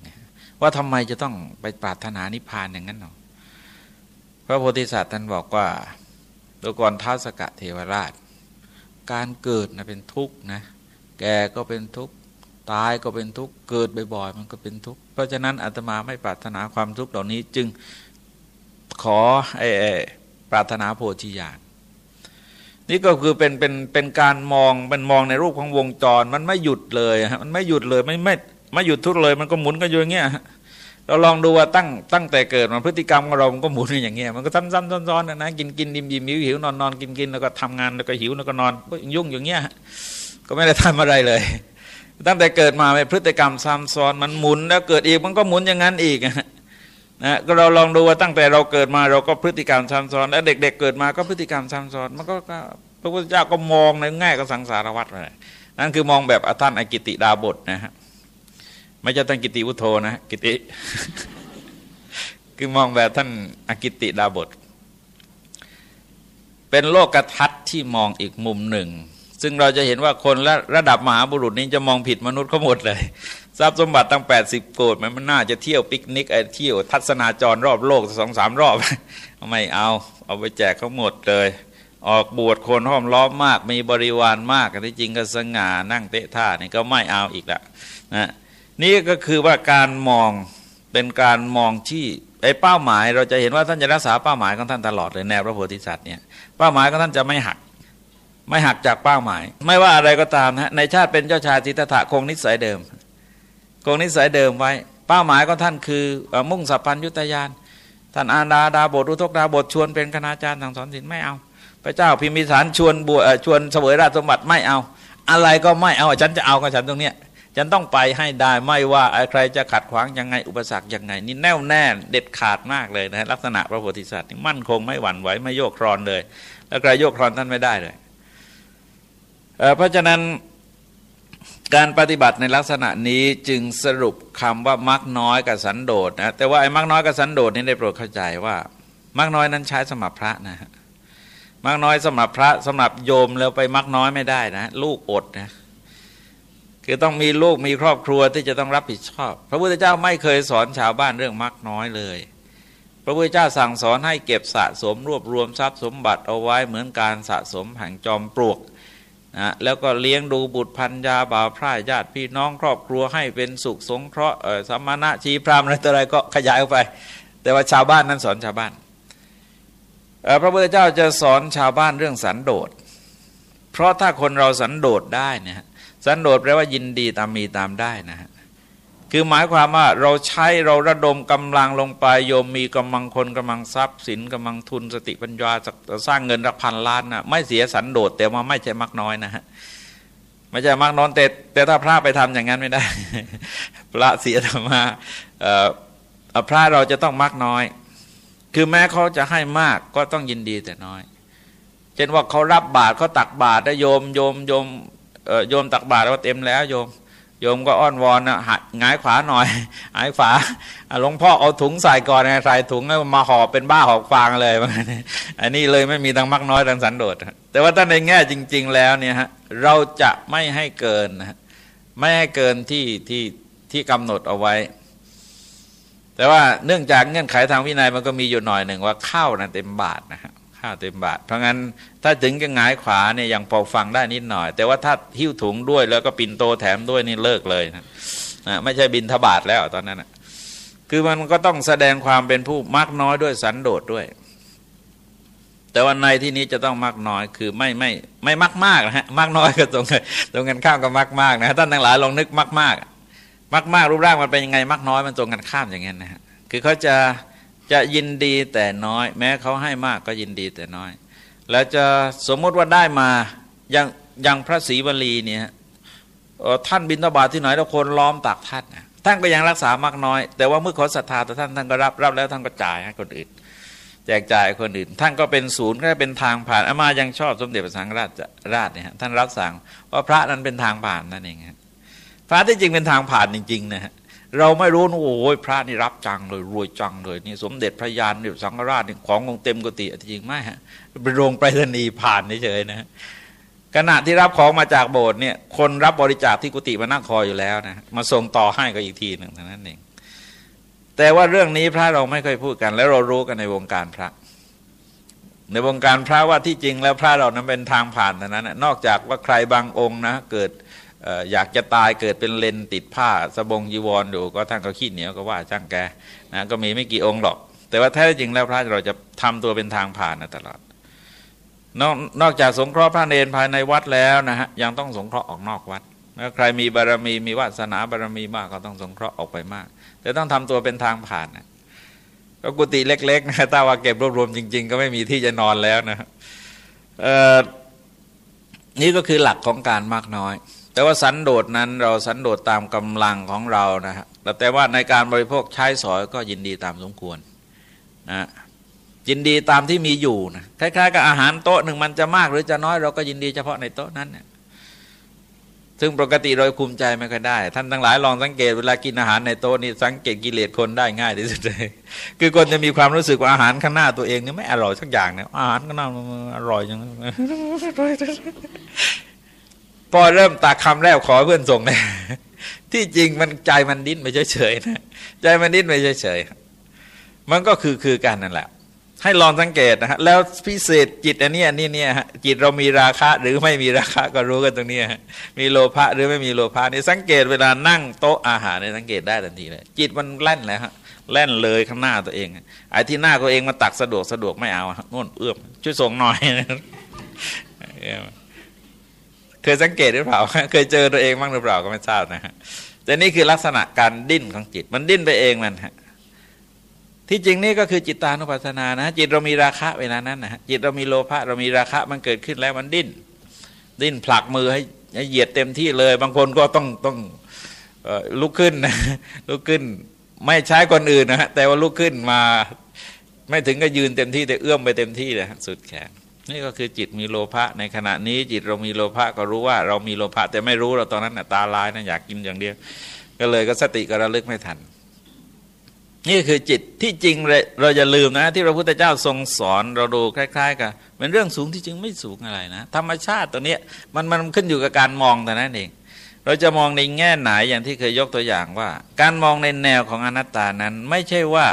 ว่าทำไมจะต้องไปปรารถนานิพพานอย่างนั้นหรอพระโพธิสัตว์ท่านบอกว่าโดยก่อนท้าสกะเทวราช การเกิดนะเป็นทุกข์นะแก่ก็เป็นทุกข์ตายก็เป็นทุกข์เกิดบ่อยๆมันก็เป็นทุกข์เพราะฉะนั้นอาตมาไม่ปรารถนาความทุกข์เหล่านี้จึงขอไอ้ปรารถนาโพธิญาณ นี่ก็คือเป็นเป็นเป็นการมองเป็นมองในรูปของวงจร มันไม่หยุดเลยฮะมันไม่หยุดเลยไม่ไม่ไม่หยุดทุกเลย มันก็หมุนกันอยู่อย่างเงี้ยเราลองดูว่าตั้งตั้งแต่เกิดมาพฤติกรรมของเรามันก็หมุนอย่างเงี้ยมันก็ซ้ำๆซ้อนๆนะนะกินกินดิมดิมหิวหิวนอนนอนกินกินแล้วก็ทำงานแล้วก็หิวแล้วก็นอนก็ยุ่งอย่างเงี้ยก็ไม่ได้ทำอะไรเลย ตั้งแต่เกิดมาเป็นพฤติกรรมซ้ำซ้อนมันหมุนแล้วเกิดอีกมันก็หมุนอย่างนั้นอีก นะก็เราลองดูว่าตั้งแต่เราเกิดมาเราก็พฤติกรรมซ้ำซ้อนแล้วเด็กๆเกิดมาก็พฤติกรรมซ้ำซ้อนมันก็พระพุทธเจ้าก็มองในง่ายก็สังสารวัฏเลยนั่นคือมองแบบอท่านอกิติดาบทนะฮะไม่ใช่ท่านกิติวุโธนะกิติ คือมองแบบท่านอกิติดาบท เป็นโลกทัศน์ที่มองอีกมุมหนึ่ง ซึ่งเราจะเห็นว่าคนระระดับมหาบุรุษนี้จะมองผิดมนุษย์เขาหมดเลย ทรัพย์สมบัติตั้ง 80 โกดมันมันน่าจะเที่ยวปิกนิกไอ้เที่ยวทัศนาจรรอบโลกสองสามรอบไม่เอาเอาไปแจกเขาหมดเลย ออกบวชคนห้อมล้อมมาก มีบริวารมากที่จริงก็สง่านั่งเตะท่านี่ก็ไม่เอาอีกละนะนี่ก็คือว่าการมองเป็นการมองที่ไอ้เป้าหมาย เราจะเห็นว่าท่านจะรักษาเป้าหมายของท่านตลอดเลยแนวพระโพธิสัตว์เนี่ยเป้าหมายของท่านจะไม่หักไม่หักจากเป้าหมาย ไม่ว่าอะไรก็ตามนะในชาติเป็นเจ้าชายสิทธัตถะคงนิสัยเดิม คงนิสัยเดิมไว้ เป้าหมายของท่านคือมุ่งสัพพัญยุตยาน ท่านอาดาดาบทอุทกดาบทชวนเป็นคณาจารย์ทางสอนศิลป์ไม่เอา พระเจ้าพิมพิสารชวนบวชชวนเสวยราชสมบัติไม่เอา อะไรก็ไม่เอาฉันจะเอากับฉันตรงเนี้ยฉันต้องไปให้ได้ไม่ว่าใครจะขัดขวางยังไงอุปสรรคยังไง นี่แน่วแน่เด็ดขาดมากเลยนะลักษณะพระโพธิสัตว์นี่มั่นคงไม่หวั่นไหวไม่โยกครอนเลย แล้วใครโยกครอนท่านไม่ได้เลยเพราะฉะนั้น การปฏิบัติในลักษณะนี้จึงสรุปคำว่ามักน้อยกับสันโดษนะแต่ว่าไอ้มักน้อยกับสันโดษนี่ได้โปรดเข้าใจว่า มักน้อยนั้นใช้สำหรับพระนะฮะมักน้อยสำหรับพระสำหรับโยมแล้วไปมักน้อยไม่ได้นะ ลูกอดนะคือต้องมีลูกมีครอบครัวที่จะต้องรับผิดชอบ พระพุทธเจ้าไม่เคยสอนชาวบ้านเรื่องมักน้อยเลย พระพุทธเจ้าสั่งสอนให้เก็บสะสมรวบรวมทรัพย์สมบัติเอาไว้เหมือนการสะสมแห่งจอมปลวก นะแล้วก็เลี้ยงดูบุตรพันยาบ่าวพร่ายญาติพี่น้องครอบครัวให้เป็นสุขสงเคราะห์สมณะชีพรามอะไรต่ออะไรก็ขยายออกไป แต่ว่าชาวบ้านนั้นสอนชาวบ้านพระพุทธเจ้าจะสอนชาวบ้านเรื่องสันโดษ เพราะถ้าคนเราสันโดษได้เนี่ยสันโดษแปลว่ายินดีตามมีตามได้นะฮะ คือหมายความว่าเราใช้เราระดมกำลังลงไปโยมมีกำลังคนกำลังทรัพย์สินกำลังทุนสติปัญญาสร้างเงินรักพันล้านนะไม่เสียสันโดษแต่ว่าไม่ใช่มักน้อยนะฮะไม่ใช่มักน้อยแต่แต่ถ้าพระไปทำอย่างนั้นไม่ได้ พระเสียธรรมะพระเราจะต้องมักน้อย คือแม้เขาจะให้มากก็ต้องยินดีแต่น้อย เช่นว่าเขารับบาตรเขาตักบาตรได้โยมโยมโยมโยมตักบาตรว่าเต็มแล้วโยม โยมก็อ้อนวอนนะหัดงายขวาหน่อยหายขวาหลวงพ่อเอาถุงใส่ก่อนใส่ถุงแล้วมาห่อเป็นบ้าหอกฟางเลยอันนี้เลยไม่มีทั้งมักน้อยทั้งสันโดษแต่ว่าถ้าในแง่จริง ๆ แล้วเนี่ยฮะเราจะไม่ให้เกินนะไม่ให้เกินที่ที่ที่กำหนดเอาไว้ แต่ว่าเนื่องจากเงื่อนไขทางวินัยมันก็มีอยู่หน่อยหนึ่งว่าข้าวนะเต็มบาทนะครับ ข้าวเต็มบาท เพราะงั้นถ้าถึงจะงายขวาเนี่ยยังพอฟังได้นิดหน่อย แต่ว่าถ้าหิ้วถุงด้วยแล้วก็ปินโตแถมด้วยนี่เลิกเลยนะนะไม่ใช่บินทบาทแล้วตอนนั้นนะคือมันก็ต้องแสดงความเป็นผู้มากน้อยด้วยสันโดษด้วย แต่วันในที่นี้จะต้องมากน้อยคือไม่ไม่ไม่มากมากนะฮะมากน้อยก็ตรงตรงกันข้ามกับมากมากนะท่านทั้งหลายลองนึกมากมากมากมากรูปร่างมันเป็นยังไงมากน้อยมันตรงกันข้ามอย่างเงี้ยนะฮะคือเขาจะ จะยินดีแต่น้อย แม้เขาให้มากก็ยินดีแต่น้อย แล้วจะสมมติว่าได้มาอย่างอย่างพระศรีวลีเนี่ยท่านบินทบาทที่ไหนทุกคนล้อมตักท่านท่านก็ยังรักษามากน้อย แต่ว่าเมื่อขอศรัทธาต่อท่านท่านก็รับรับแล้วท่านก็จ่ายให้คนอื่น แจกจ่ายคนอื่น ท่านก็เป็นศูนย์ก็เป็นทางผ่านอามายังชอบสมเด็จพระสังฆราชราชเนี่ยท่านรับสั่งว่าพระนั้นเป็นทางผ่านนั่นเองพระที่จริงเป็นทางผ่านจริงๆนะฮะ เราไม่รู้โอ้ยพระนี่รับจังเลยรวยจังเลยนี่สมเด็จพระยานเนี่ยสังฆราชนี่ของคงเต็มกุฏิจริงไหมฮะเป็นโรงไปรษณีย์ผ่านเฉยๆนะขณะที่รับของมาจากโบสถ์เนี่ยคนรับบริจาคที่กุฏิมานั่งคอยอยู่แล้วนะมาส่งต่อให้ก็อีกทีหนึ่งเท่านั้นเองแต่ว่าเรื่องนี้พระเราไม่เคยพูดกัน แล้วเรารู้กันในวงการพระ ในวงการพระว่าที่จริงแล้วพระเรานั้นเป็นทางผ่านเท่านั้นนอกจากว่าใครบางองค์นะเกิด อยากจะตายเกิดเป็นเลนติดผ้าสบงยีวรอยู่ก็ท่านก็ขี้เหนียวก็ว่าจ้างแกนะก็มีไม่กี่องค์หรอก แต่ว่าแท้จริงแล้วพระเราจะทำตัวเป็นทางผ่านนะตลอดนอกนอกจากสงเคราะห์พระเนรภายในวัดแล้วนะฮะยังต้องสงเคราะห์ออกนอกวัดถ้าใครมีบารมีมีวาสนาบารมีมากก็ต้องสงเคราะห์ออกไปมาก แต่ต้องทำตัวเป็นทางผ่านนะก็กุฏิเล็กๆนะถ้าว่าเก็บรวบรวมจริง ๆ ก็ไม่มีที่จะนอนแล้วนะนี่ก็คือหลักของการมากน้อย แต่ว่าสันโดษนั้นเราสันโดษตามกำลังของเรานะฮะแต่ว่าในการบริโภคใช้สอยก็ยินดีตามสมควรนะยินดีตามที่มีอยู่นะคล้ายๆกับอาหารโต๊ะหนึ่งมันจะมากหรือจะน้อยเราก็ยินดีเฉพาะในโต๊ะนั้นเนี่ยซึ่งปกติเราคุมใจไม่ค่อยได้ ท่านทั้งหลายลองสังเกตเวลากินอาหารในโต๊ะนี่สังเกตกิเลสคนได้ง่ายที่สุดเลยคือคนจะมีความรู้สึกว่าอาหารข้างหน้าตัวเองนี่ไม่อร่อยสักอย่างเนี่ยอาหารข้างหน้าอร่อยจัง พอเริ่มตาคำแรกขอเพื่อนส่งเนี่ยที่จริงมันใจมันดิ้นไปเฉยๆนะใจมันดิ้นไปเฉยๆมันก็คือคือกันนั่นแหละ ให้ลองสังเกตนะฮะแล้วพิเศษจิตอันนี้อันนี้เนี่ยฮะจิตเรามีราคะหรือไม่มีราคะก็รู้กันตรงนี้มีโลภะหรือไม่มีโลภะนี่สังเกตเวลานั่งโต๊ะอาหารเนี่ยสังเกตได้ทันทีเลยจิตมันแล่นแล้วฮะแล่นเลยข้างหน้าตัวเองไอ้ที่หน้าตัวเองมาตักสะดวกสะดวกไม่เอานู่นเอื้อมช่วยส่งหน่อย เคยสังเกตหรือเปล่า เคยเจอตัวเองบ้างหรือเปล่าก็ไม่ทราบนะฮะแต่นี่คือลักษณะการดิ้นของจิต มันดิ้นไปเองมันฮะที่จริงนี่ก็คือจิตตานุปัสสนานะจิตเรามีราคะเวลานั้นนะจิตเรามีโลภะเรามีราคะมันเกิดขึ้นแล้วมันดิ้น ดิ้นผลักมือให้เหยียดเต็มที่เลย บางคนก็ต้องต้องลุกขึ้นนะลุกขึ้นไม่ใช้คนอื่นนะฮะแต่ว่าลุกขึ้นมา ไม่ถึงก็ยืนเต็มที่แต่เอื้อมไปเต็มที่เลยสุดแขน นี่ก็คือจิตมีโลภะในขณะนี้จิตเรามีโลภะก็รู้ว่า เรามีโลภะแต่ไม่รู้เราตอนนั้นตาลายนะอยากกินอย่างเดียว ก็เลยก็สติก็ระลึกไม่ทัน นี่คือจิตที่จริงเราอย่าลืมนะ ที่พระพุทธเจ้าทรงสอนเราดูคล้าย ๆ กับเป็นเรื่องสูงที่จริงไม่สูงอะไรนะ ธรรมชาติตัวนี้มันมันขึ้นอยู่กับการมองแต่นั้นเอง เราจะมองในแง่ไหนอย่างที่เคยยกตัวอย่างว่า การมองในแนวของอนัตตานั้นไม่ใช่ว่า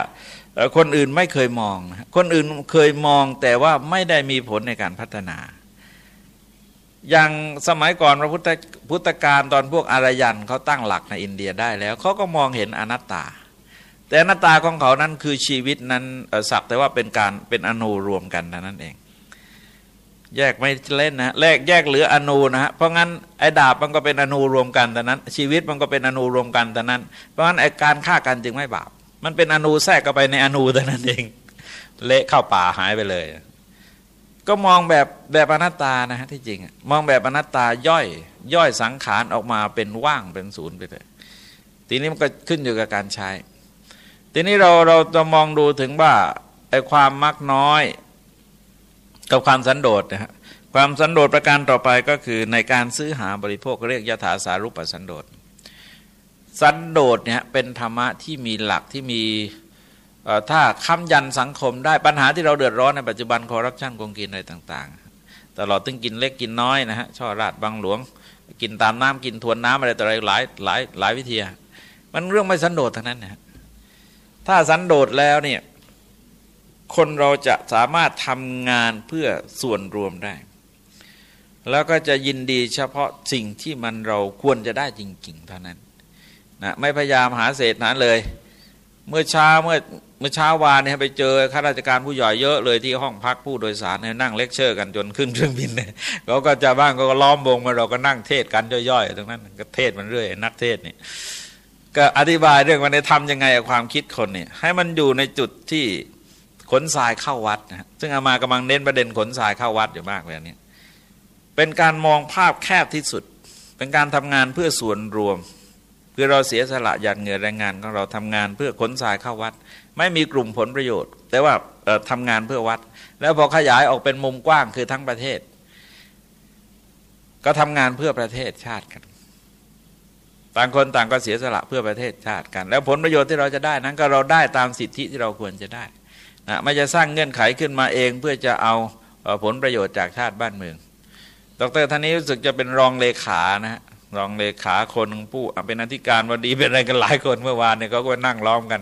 คนอื่นไม่เคยมอง คนอื่นเคยมองแต่ว่าไม่ได้มีผลในการพัฒนา อย่างสมัยก่อนพระพุทธพุทธการตอนพวกอารยันเขาตั้งหลักในอินเดียได้แล้วเขาก็มองเห็นอนัตตา แต่อนัตตาของเขานั้นคือชีวิตนั้นสักแต่ว่าเป็นการเป็นอนูรวมกันเท่นั้นเอง แยกไม่เล่นนะแลกแยกเหลืออนูนะฮะเพราะงั้นไอ้ดาบมันก็เป็นอนูรวมกันแต่นั้น ชีวิตมันก็เป็นอนูรวมกันแต่นั้น เพราะงั้นไอ้การฆ่ากันจึงไม่บาป มันเป็นอนูแทรกเข้าไปในอนูแต่นั้นเอง เละเข้าป่าหายไปเลย ก็มองแบบแบบอนัตตานะฮะที่จริง มองแบบอนัตตาย่อย ย่อยสังขารออกมาเป็นว่างเป็นศูนย์ไปเลยทีนี้มันก็ขึ้นอยู่กับการใช้ ทีนี้เราเราจะมองดูถึงว่าไอ้ความมักน้อย กับความสันโดษนะฮะความสันโดษประการต่อไปก็คือในการซื้อหาบริโภคเรียกยถาสารุปสันโดษ สันโดษเนี่ยเป็นธรรมะที่มีหลักที่มีถ้าค้ำยันสังคมได้ปัญหาที่เราเดือดร้อนในปัจจุบันคอร์รัปชันกงกินอะไรต่าง ๆ ตลอดตึงกินเล็กกินน้อยนะฮะช่อราดบางหลวง กินตามน้ำกินทวนน้ำอะไรต่ออะไรหลายหลายหลายวิธีมันเรื่องไม่สันโดษทั้งนั้นนะถ้าสันโดษแล้วเนี่ยคนเราจะสามารถทำงานเพื่อส่วนรวมได้ แล้วก็จะยินดีเฉพาะสิ่งที่มันเราควรจะได้จริง ๆ เท่านั้น นะไม่พยายามหาเศษนั้นเลย เมื่อเช้าเมื่อเมื่อเช้าวานเนี่ยไปเจอข้าราชการผู้ใหญ่เยอะเลยที่ห้องพักผู้โดยสารเนี่ยนั่งเลคเชอร์กันจนขึ้นเครื่องบินเนี่ยเขาก็จะบ้างก็ล้อมวงมาเราก็นั่งเทศกันย่อยๆตรงนั้นก็เทศมันเรื่อย นักเทศนี่ก็อธิบายเรื่องวันนี้ทำยังไงกับความคิดคนเนี่ยให้มันอยู่ในจุดที่ขนทรายเข้าวัดนะซึ่งอามากำลังเน้นประเด็นขนทรายเข้าวัดอยู่มากเลยนี่เป็นการมองภาพแคบที่สุด เป็นการทำงานเพื่อส่วนรวม คือเราเสียสละหยัดเหงื่อแรงงานของเราทำงานเพื่อขนทรายเข้าวัด ไม่มีกลุ่มผลประโยชน์ แต่ว่าทำงานเพื่อวัด แล้วพอขยายออกเป็นมุมกว้างคือทั้งประเทศ ก็ทำงานเพื่อประเทศชาติกันต่างคนต่างก็เสียสละเพื่อประเทศชาติกัน แล้วผลประโยชน์ที่เราจะได้นั้นก็เราได้ตามสิทธิที่เราควรจะได้นะไม่จะสร้างเงื่อนไขขึ้นมาเองเพื่อจะเอาผลประโยชน์จากชาติบ้านเมือง ดรท่านนี้รู้สึกจะเป็นรองเลขานะฮะ รองเลขาคนผู้เป็นอธิการวันดีเป็นอะไรกันหลายคนเมื่อวานเนี่ยเขาก็นั่งล้อมกัน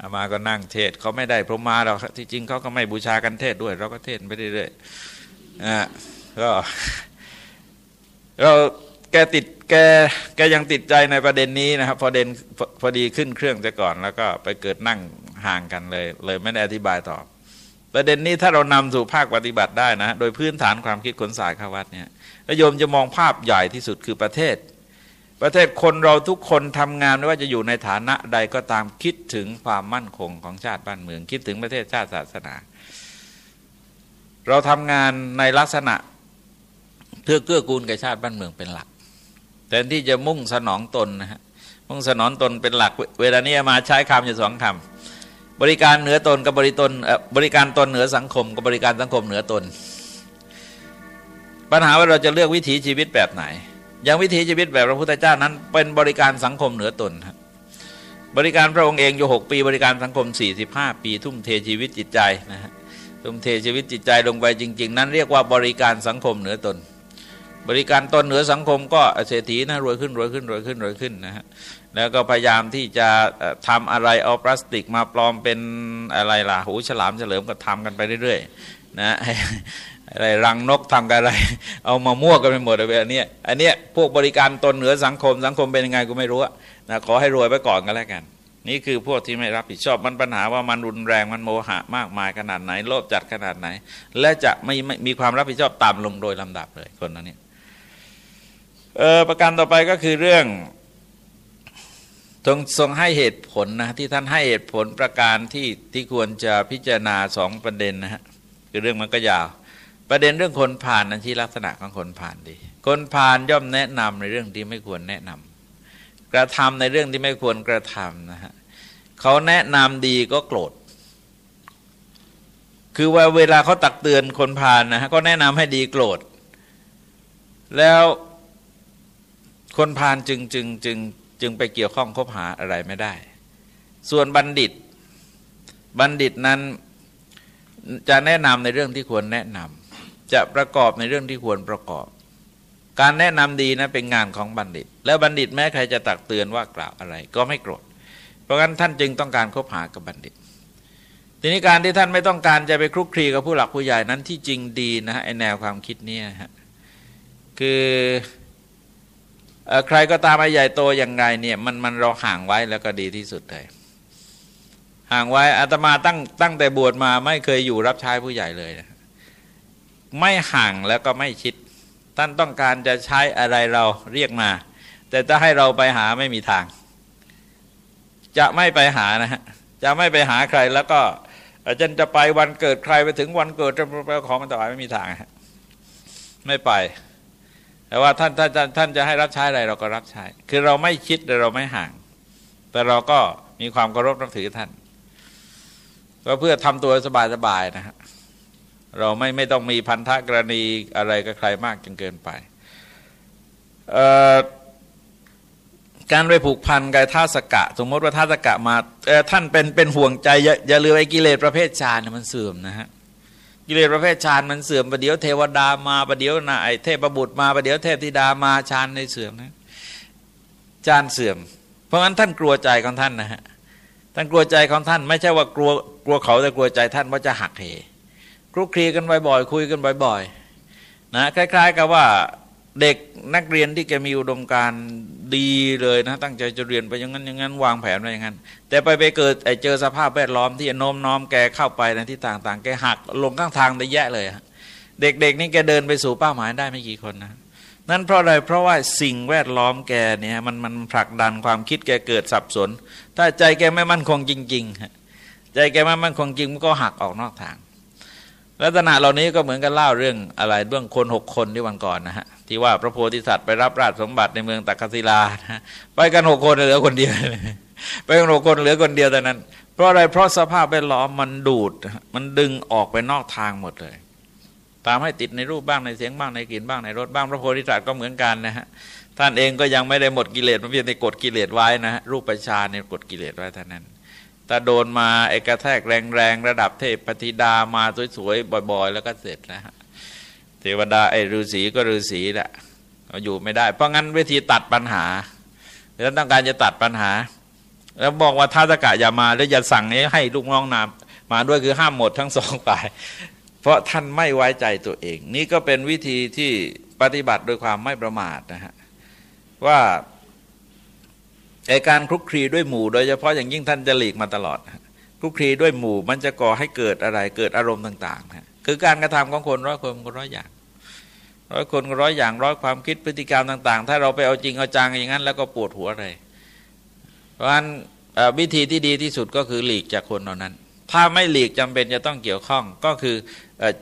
อามาก็นั่งเทศเขาไม่ได้พรหมาเราที่จริงเขาก็ไม่บูชากันเทศด้วย เราก็เทศไปเรื่อยๆอ่าก็เราแกติดแกแกยังติดใจในประเด็นนี้นะครับพอเด็นพอดีขึ้นเครื่องจะก่อน แล้วก็ไปเกิดนั่งห่างกันเลย เลยไม่ได้อธิบายต่อ ประเด็นนี้ถ้าเรานำสู่ภาคปฏิบัติได้นะ โดยพื้นฐานความคิดขนสายขวัดเนี่ย โยมจะมองภาพใหญ่ที่สุดคือประเทศ ประเทศคนเราทุกคนทำงานไม่ว่าจะอยู่ในฐานะใดก็ตามคิดถึงความมั่นคงของชาติบ้านเมือง คิดถึงประเทศชาติศาสนา เราทำงานในลักษณะเพื่อเกื้อกูลแก่ชาติบ้านเมืองเป็นหลักแทนที่จะมุ่งสนองตนนะฮะมุ่งสนองตนเป็นหลัก เวลานี้มาใช้คำอยู่สองคำบริการเหนือตนกับบริตนบริการตนเหนือสังคม กับบริการสังคมเหนือตน ปัญหาว่าเราจะเลือกวิถีชีวิตแบบไหน อย่างวิถีชีวิตแบบพระพุทธเจ้านั้น เป็นบริการสังคมเหนือตนครับบริการพระองค์เองอยู่หปี บริการสังคม 45 ปี ทุ่มเทชีวิตจิตใจนะฮะทุ่มเทชีวิตจิตใจลงไปจริง ๆ นั้นเรียกว่าบริการสังคมเหนือตน บริการตนเหนือสังคมก็เศรษฐีนะรวยขึ้นรวยขึ้นรวยขึ้นรวยขึ้นนะฮะแล้วก็พยายามที่จะทำอะไรเอาพลาสติกมาปลอมเป็นอะไรล่ะหูฉลามเฉลิมก็ทำกันไปเรื่อยๆนะ อะไรรังนกทำกันอะไร เอามามั่วกันไปหมดเลยอันนี้อันนี้พวกบริการตนเหนือสังคมสังคมเป็นยังไงก็ไม่รู้นะขอให้รวยไปก่อนกันแล้วกัน นี่คือพวกที่ไม่รับผิดชอบมันปัญหาว่ามันรุนแรงมันโมหะมากมายขนาดไหน โลภจัดขนาดไหน และจะไม่ไม่มีความรับผิดชอบตามลงโดยลำดับเลยคนนั้นเนี่ยเออประการต่อไปก็คือเรื่องทรงทรงให้เหตุผลนะที่ท่านให้เหตุผลประการที่ที่ควรจะพิจารณาสองประเด็นนะฮะคือเรื่องมันก็ยาว ประเด็นเรื่องคนผ่านนั้นที่ลักษณะของคนผ่านดี คนผ่านย่อมแนะนำในเรื่องที่ไม่ควรแนะนำกระทำในเรื่องที่ไม่ควรกระทำนะฮะเขาแนะนำดีก็โกรธ คือว่าเวลาเขาตักเตือนคนผ่านนะฮะก็แนะนำให้ดีโกรธ แล้วคนพาลจึงจึงจึงจึงไปเกี่ยวข้องคบหาอะไรไม่ได้ ส่วนบัณฑิต บัณฑิตนั้นจะแนะนำในเรื่องที่ควรแนะนำ จะประกอบในเรื่องที่ควรประกอบ การแนะนำดีนะเป็นงานของบัณฑิต แล้วบัณฑิตแม้ใครจะตักเตือนว่ากล่าวอะไร ก็ไม่โกรธ เพราะงั้นท่านจึงต้องการคบหากับบัณฑิต ทีนี้การที่ท่านไม่ต้องการจะไปคลุกคลีกับผู้หลักผู้ใหญ่นั้นที่จริงดีนะไอแนวความคิดเนี้ฮะคือใครก็ตามไอ้ใหญ่โตอย่างไงเนี่ยมันมันเราห่างไว้แล้วก็ดีที่สุดเลยห่างไว้อาตมาตั้งตั้งแต่บวชมาไม่เคยอยู่รับใช้ผู้ใหญ่เลยนะ ไม่ห่างแล้วก็ไม่ชิด ท่านต้องการจะใช้อะไรเราเรียกมา แต่จะให้เราไปหาไม่มีทาง จะไม่ไปหานะฮะจะไม่ไปหาใครแล้วก็อาจารย์จะไปวันเกิดใครไปถึงวันเกิดจะไปของมันต่อไปไม่มีทางไม่ไป แต่ว่าท่านท่านท่านจะให้รับใช้อะไรเราก็รับใช้ คือเราไม่คิดแต่เราไม่ห่าง แต่เราก็มีความเคารพนับถือท่าน ก็เพื่อทำตัวสบายๆนะฮะ เราไม่ไม่ต้องมีพันธะกรณีอะไรกับใครมากจนเกินไป การไปผูกพันกับท่าสกะ สมมติว่าท่าสกะมาท่านเป็นเป็นห่วงใจ อย่าลืมไอ้กิเลสประเภทฌานมันเสื่อมนะฮะกิเลสประเภทฌานมันเสื่อมประเดี๋ยวเทวดามาประเดี๋ยวนะไอเทพบุตรมาประเดี๋ยวเทพธิดามาฌานในเสื่อมนะฌานเสื่อม เพราะงั้นท่านกลัวใจของท่านนะฮะท่านกลัวใจของท่าน ไม่ใช่ว่ากลัวกลัวเขาแต่กลัวใจท่านว่าจะหักเห คลุกคลีกันบ่อยๆคุยกันบ่อยๆนะคล้าย ๆ กับว่าเด็กนักเรียนที่แกมีอุดมการดีเลยนะ ตั้งใจจะเรียนไปอย่างนั้นอย่างนั้นวางแผนไว้อย่างนั้น แต่ไปไปเกิดไอเจอสภาพแวดล้อมที่โน้มน้อมแกเข้าไปในที่ต่างๆ แกหักลงข้างทางได้แย่เลยเด็กๆนี่แกเดินไปสู่เป้าหมายได้ไม่กี่คนนะนั่นเพราะอะไรเพราะว่าสิ่งแวดล้อมแกเนี่ยมันมันผลักดันความคิดแกเกิดสับสน ถ้าใจแกไม่มั่นคงจริงๆใจแกไม่มั่นคงจริงมันก็หักออกนอกทาง ลักษณะเหล่านี้ก็เหมือนกันเล่าเรื่องอะไรเรื่องคนหกคนที่วันก่อนนะฮะที่ว่าพระโพธิสัตว์ไปรับราชสมบัติในเมืองตักกศิลานะไปกันหกคนเหลือคนเดียวไปกันหกคนเหลือคนเดียวแต่นั้น เพราะอะไรเพราะสภาพแวดล้อมมันดูด มันดึงออกไปนอกทางหมดเลยตามให้ติดในรูปบ้างในเสียงบ้างในกลิ่นบ้างในรสบ้างพระโพธิสัตว์ก็เหมือนกันนะฮะท่านเองก็ยังไม่ได้หมดกิเลสมันเพียงแต่กดกิเลสไว้นะฮะรูปประชาเนี่ยกดกิเลสไว้เท่านั้น แต่โดนมาเอกแทกแรงๆ ระดับเทพปฏิดามาสวยๆ บ่อย ๆ แล้วก็เสร็จแล้วเทวดาไอ้ฤาษีก็ฤาษีแหละอยู่ไม่ได้ เพราะงั้นวิธีตัดปัญหาแล้วต้องการจะตัดปัญหา แล้วบอกว่าท้าตะกะอย่ามาแล้วอย่าสั่งให้ลูกน้องนามมาด้วยคือห้ามหมดทั้งสองฝ่าย เพราะท่านไม่ไว้ใจตัวเอง นี่ก็เป็นวิธีที่ปฏิบัติโดยความไม่ประมาทนะฮะว่า ไอการคลุกคลีด้วยหมู่ โดยเฉพาะอย่างยิ่งท่านจะหลีกมาตลอดคลุกคลีด้วยหมู่มันจะก่อให้เกิดอะไรเกิดอารมณ์ต่างๆคือการกระทำของคนร้อยคนก็ร้อยอย่างร้อยคนก็ร้อยอย่างร้อยความคิดพฤติกรรมต่าง ๆ ถ้าเราไปเอาจริงเอาจังอย่างนั้น แล้วก็ปวดหัวเลยเพราะฉะนั้นวิธีที่ดีที่สุดก็คือหลีกจากคนเหล่านั้น ถ้าไม่หลีกจำเป็นจะต้องเกี่ยวข้องก็คือ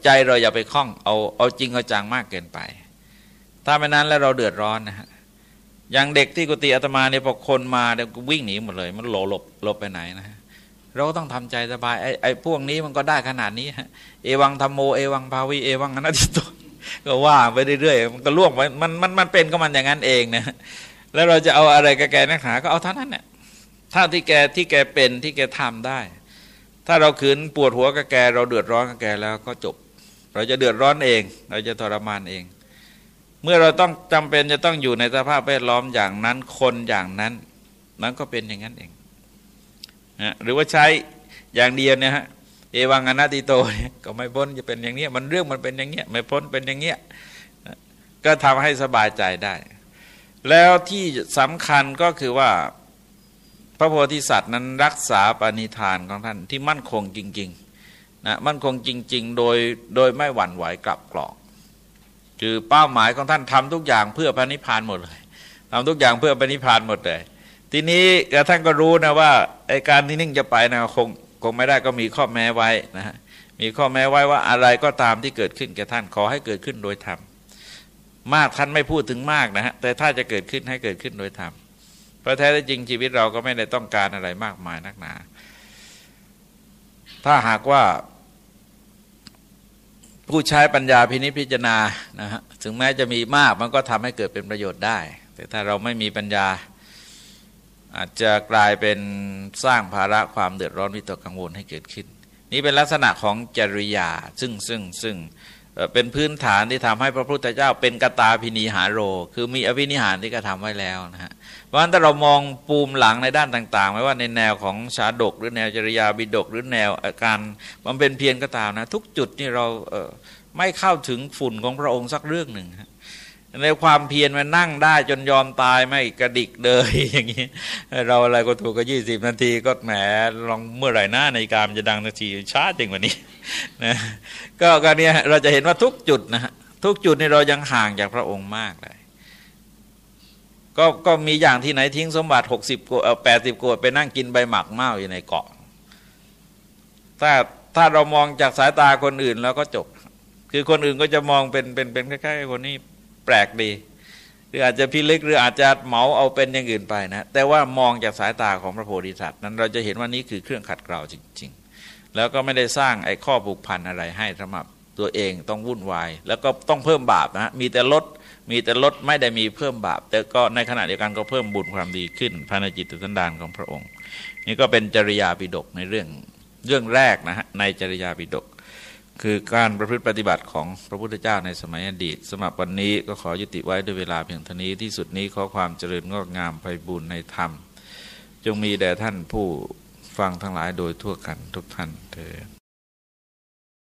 ใจเราอย่าไปคล้องเอาเอาจริงเอาจังมากเกินไป ถ้าไม่นั้นแล้วเราเดือดร้อนนะฮะ อย่างเด็กที่กุฏิอาตมาเนี่ยพอคนมาเดี๋ยววิ่งหนีหมดเลย มันหลบหลบหลบไปไหนนะฮะเราก็ต้องทำใจสบายไอ้ไอ้พวกนี้มันก็ได้ขนาดนี้ฮะเอวังธรรมโมเอวังภาวีเอวังอนัตติโตก็ว่าไปเรื่อยๆมันก็ล่วงไปมันมันมันเป็นก็มันอย่างนั้นเองนะแล้วเราจะเอาอะไรกับแกนักหนาก็เอาเท่านั้นเนี่ยถ้าที่แกที่แกเป็นที่แกทำได้ ถ้าเราขืนปวดหัวกับแก เราเดือดร้อนกับแกแล้วก็จบ เราจะเดือดร้อนเอง เราจะทรมานเอง เมื่อเราต้องจำเป็นจะต้องอยู่ในสภาพแวดล้อมอย่างนั้นคนอย่างนั้นมันก็เป็นอย่างนั้นเองนะหรือว่าใช้อย่างเดียวเนี่ยฮะเอวังอนัติโตก็ไม่พ้นจะเป็นอย่างนี้มันเรื่องมันเป็นอย่างเงี้ยไม่พ้นเป็นอย่างเงี้ยก็ทำให้สบายใจได้ แล้วที่สำคัญก็คือว่าพระโพธิสัตว์นั้นรักษาปณิธานของท่านที่มั่นคงจริงๆนะมั่นคงจริง ๆ โดยโดยไม่หวั่นไหวกลับกรอก คือเป้าหมายของท่านทำทุกอย่างเพื่อพระนิพพานหมดเลยทำทุกอย่างเพื่อพระนิพพานหมดเลย ทีนี้ท่านก็รู้นะว่าไอการที่นิ่งจะไปนะคงคงไม่ได้ก็มีข้อแม้ไว้นะฮะมีข้อแม้ไว้ว่าอะไรก็ตามที่เกิดขึ้นแก่ท่านขอให้เกิดขึ้นโดยธรรมมากท่านไม่พูดถึงมากนะฮะแต่ถ้าจะเกิดขึ้นให้เกิดขึ้นโดยธรรมเพราะแท้จริงชีวิตเราก็ไม่ได้ต้องการอะไรมากมายนักหนา ถ้าหากว่า ผู้ใช้ปัญญาพินิจพิจารณานะฮะถึงแม้จะมีมากมันก็ทำให้เกิดเป็นประโยชน์ได้ แต่ถ้าเราไม่มีปัญญา อาจจะกลายเป็นสร้างภาระความเดือดร้อนวิตกกังวลให้เกิดขึ้น นี่เป็นลักษณะของจริยาซึ่งซึ่งซึ่งเป็นพื้นฐานที่ทำให้พระพุทธเจ้าเป็นกตาพินิหารโร คือมีอภินิหารที่กระทำไว้แล้วนะฮะ ราะฉะนั้นถ้าเรามองปูมหลังในด้านต่าง ๆ ไม่ว่าในแนวของชาดก หรือแนวจริยาบิดก หรือแนวอาการมันเป็นเพียรก็ตามนะ ทุกจุดนี่เราเไม่เข้าถึงฝุ่นของพระองค์สักเรื่องหนึ่งในความเพียรมันนั่งได้จนยอมตายไม่กระดิกเลยอย่างนี้ เราอะไรก็ถูกก็ยี่สิบนาทีก็แหมลองเมื่อไหร่หน้าในการจะดังนาทีช้าจริงกว่านี้นะก็การนี้เราจะเห็นว่าทุกจุดนะทุกจุดนี่เรายังห่างจากพระองค์มากเลย ก็ก็มีอย่างที่ไหนทิ้งสมบัติหกสิบกว่าแปดสิบกว่าไปนั่งกินใบหมักเมาอยู่ในเกาะ ถ้าถ้าเรามองจากสายตาคนอื่นแล้วก็จบ คือคนอื่นก็จะมองเป็นเป็นเป็นคล้ายๆคนนี้แปลกดี หรืออาจจะพิลึกหรืออาจจะเหมาเอาเป็นอย่างอื่นไปนะ แต่ว่ามองจากสายตาของพระโพธิสัตว์นั้นเราจะเห็นว่านี้คือเครื่องขัดเกลาจริง ๆ แล้วก็ไม่ได้สร้างไอ้ข้อผูกพันอะไรให้สำหรับตัวเองต้องวุ่นวาย แล้วก็ต้องเพิ่มบาปนะมีแต่ลด มีแต่ลดไม่ได้มีเพิ่มบาป แต่ก็ในขณะเดียวกันก็เพิ่มบุญความดีขึ้นภายในจิตสันดานของพระองค์ นี่ก็เป็นจริยาปิดกในเรื่องเรื่องแรกนะฮะในจริยาปิดก คือการประพฤติปฏิบัติของพระพุทธเจ้าในสมัยอดีตสำหรับวันนี้ก็ขอยุติไว้ด้วยเวลาเพียงเท่านี้ที่สุดนี้ขอความเจริญงอกงามไปบุญในธรรม จงมีแด่ท่านผู้ฟังทั้งหลายโดยทั่วกันทุกท่านเถิด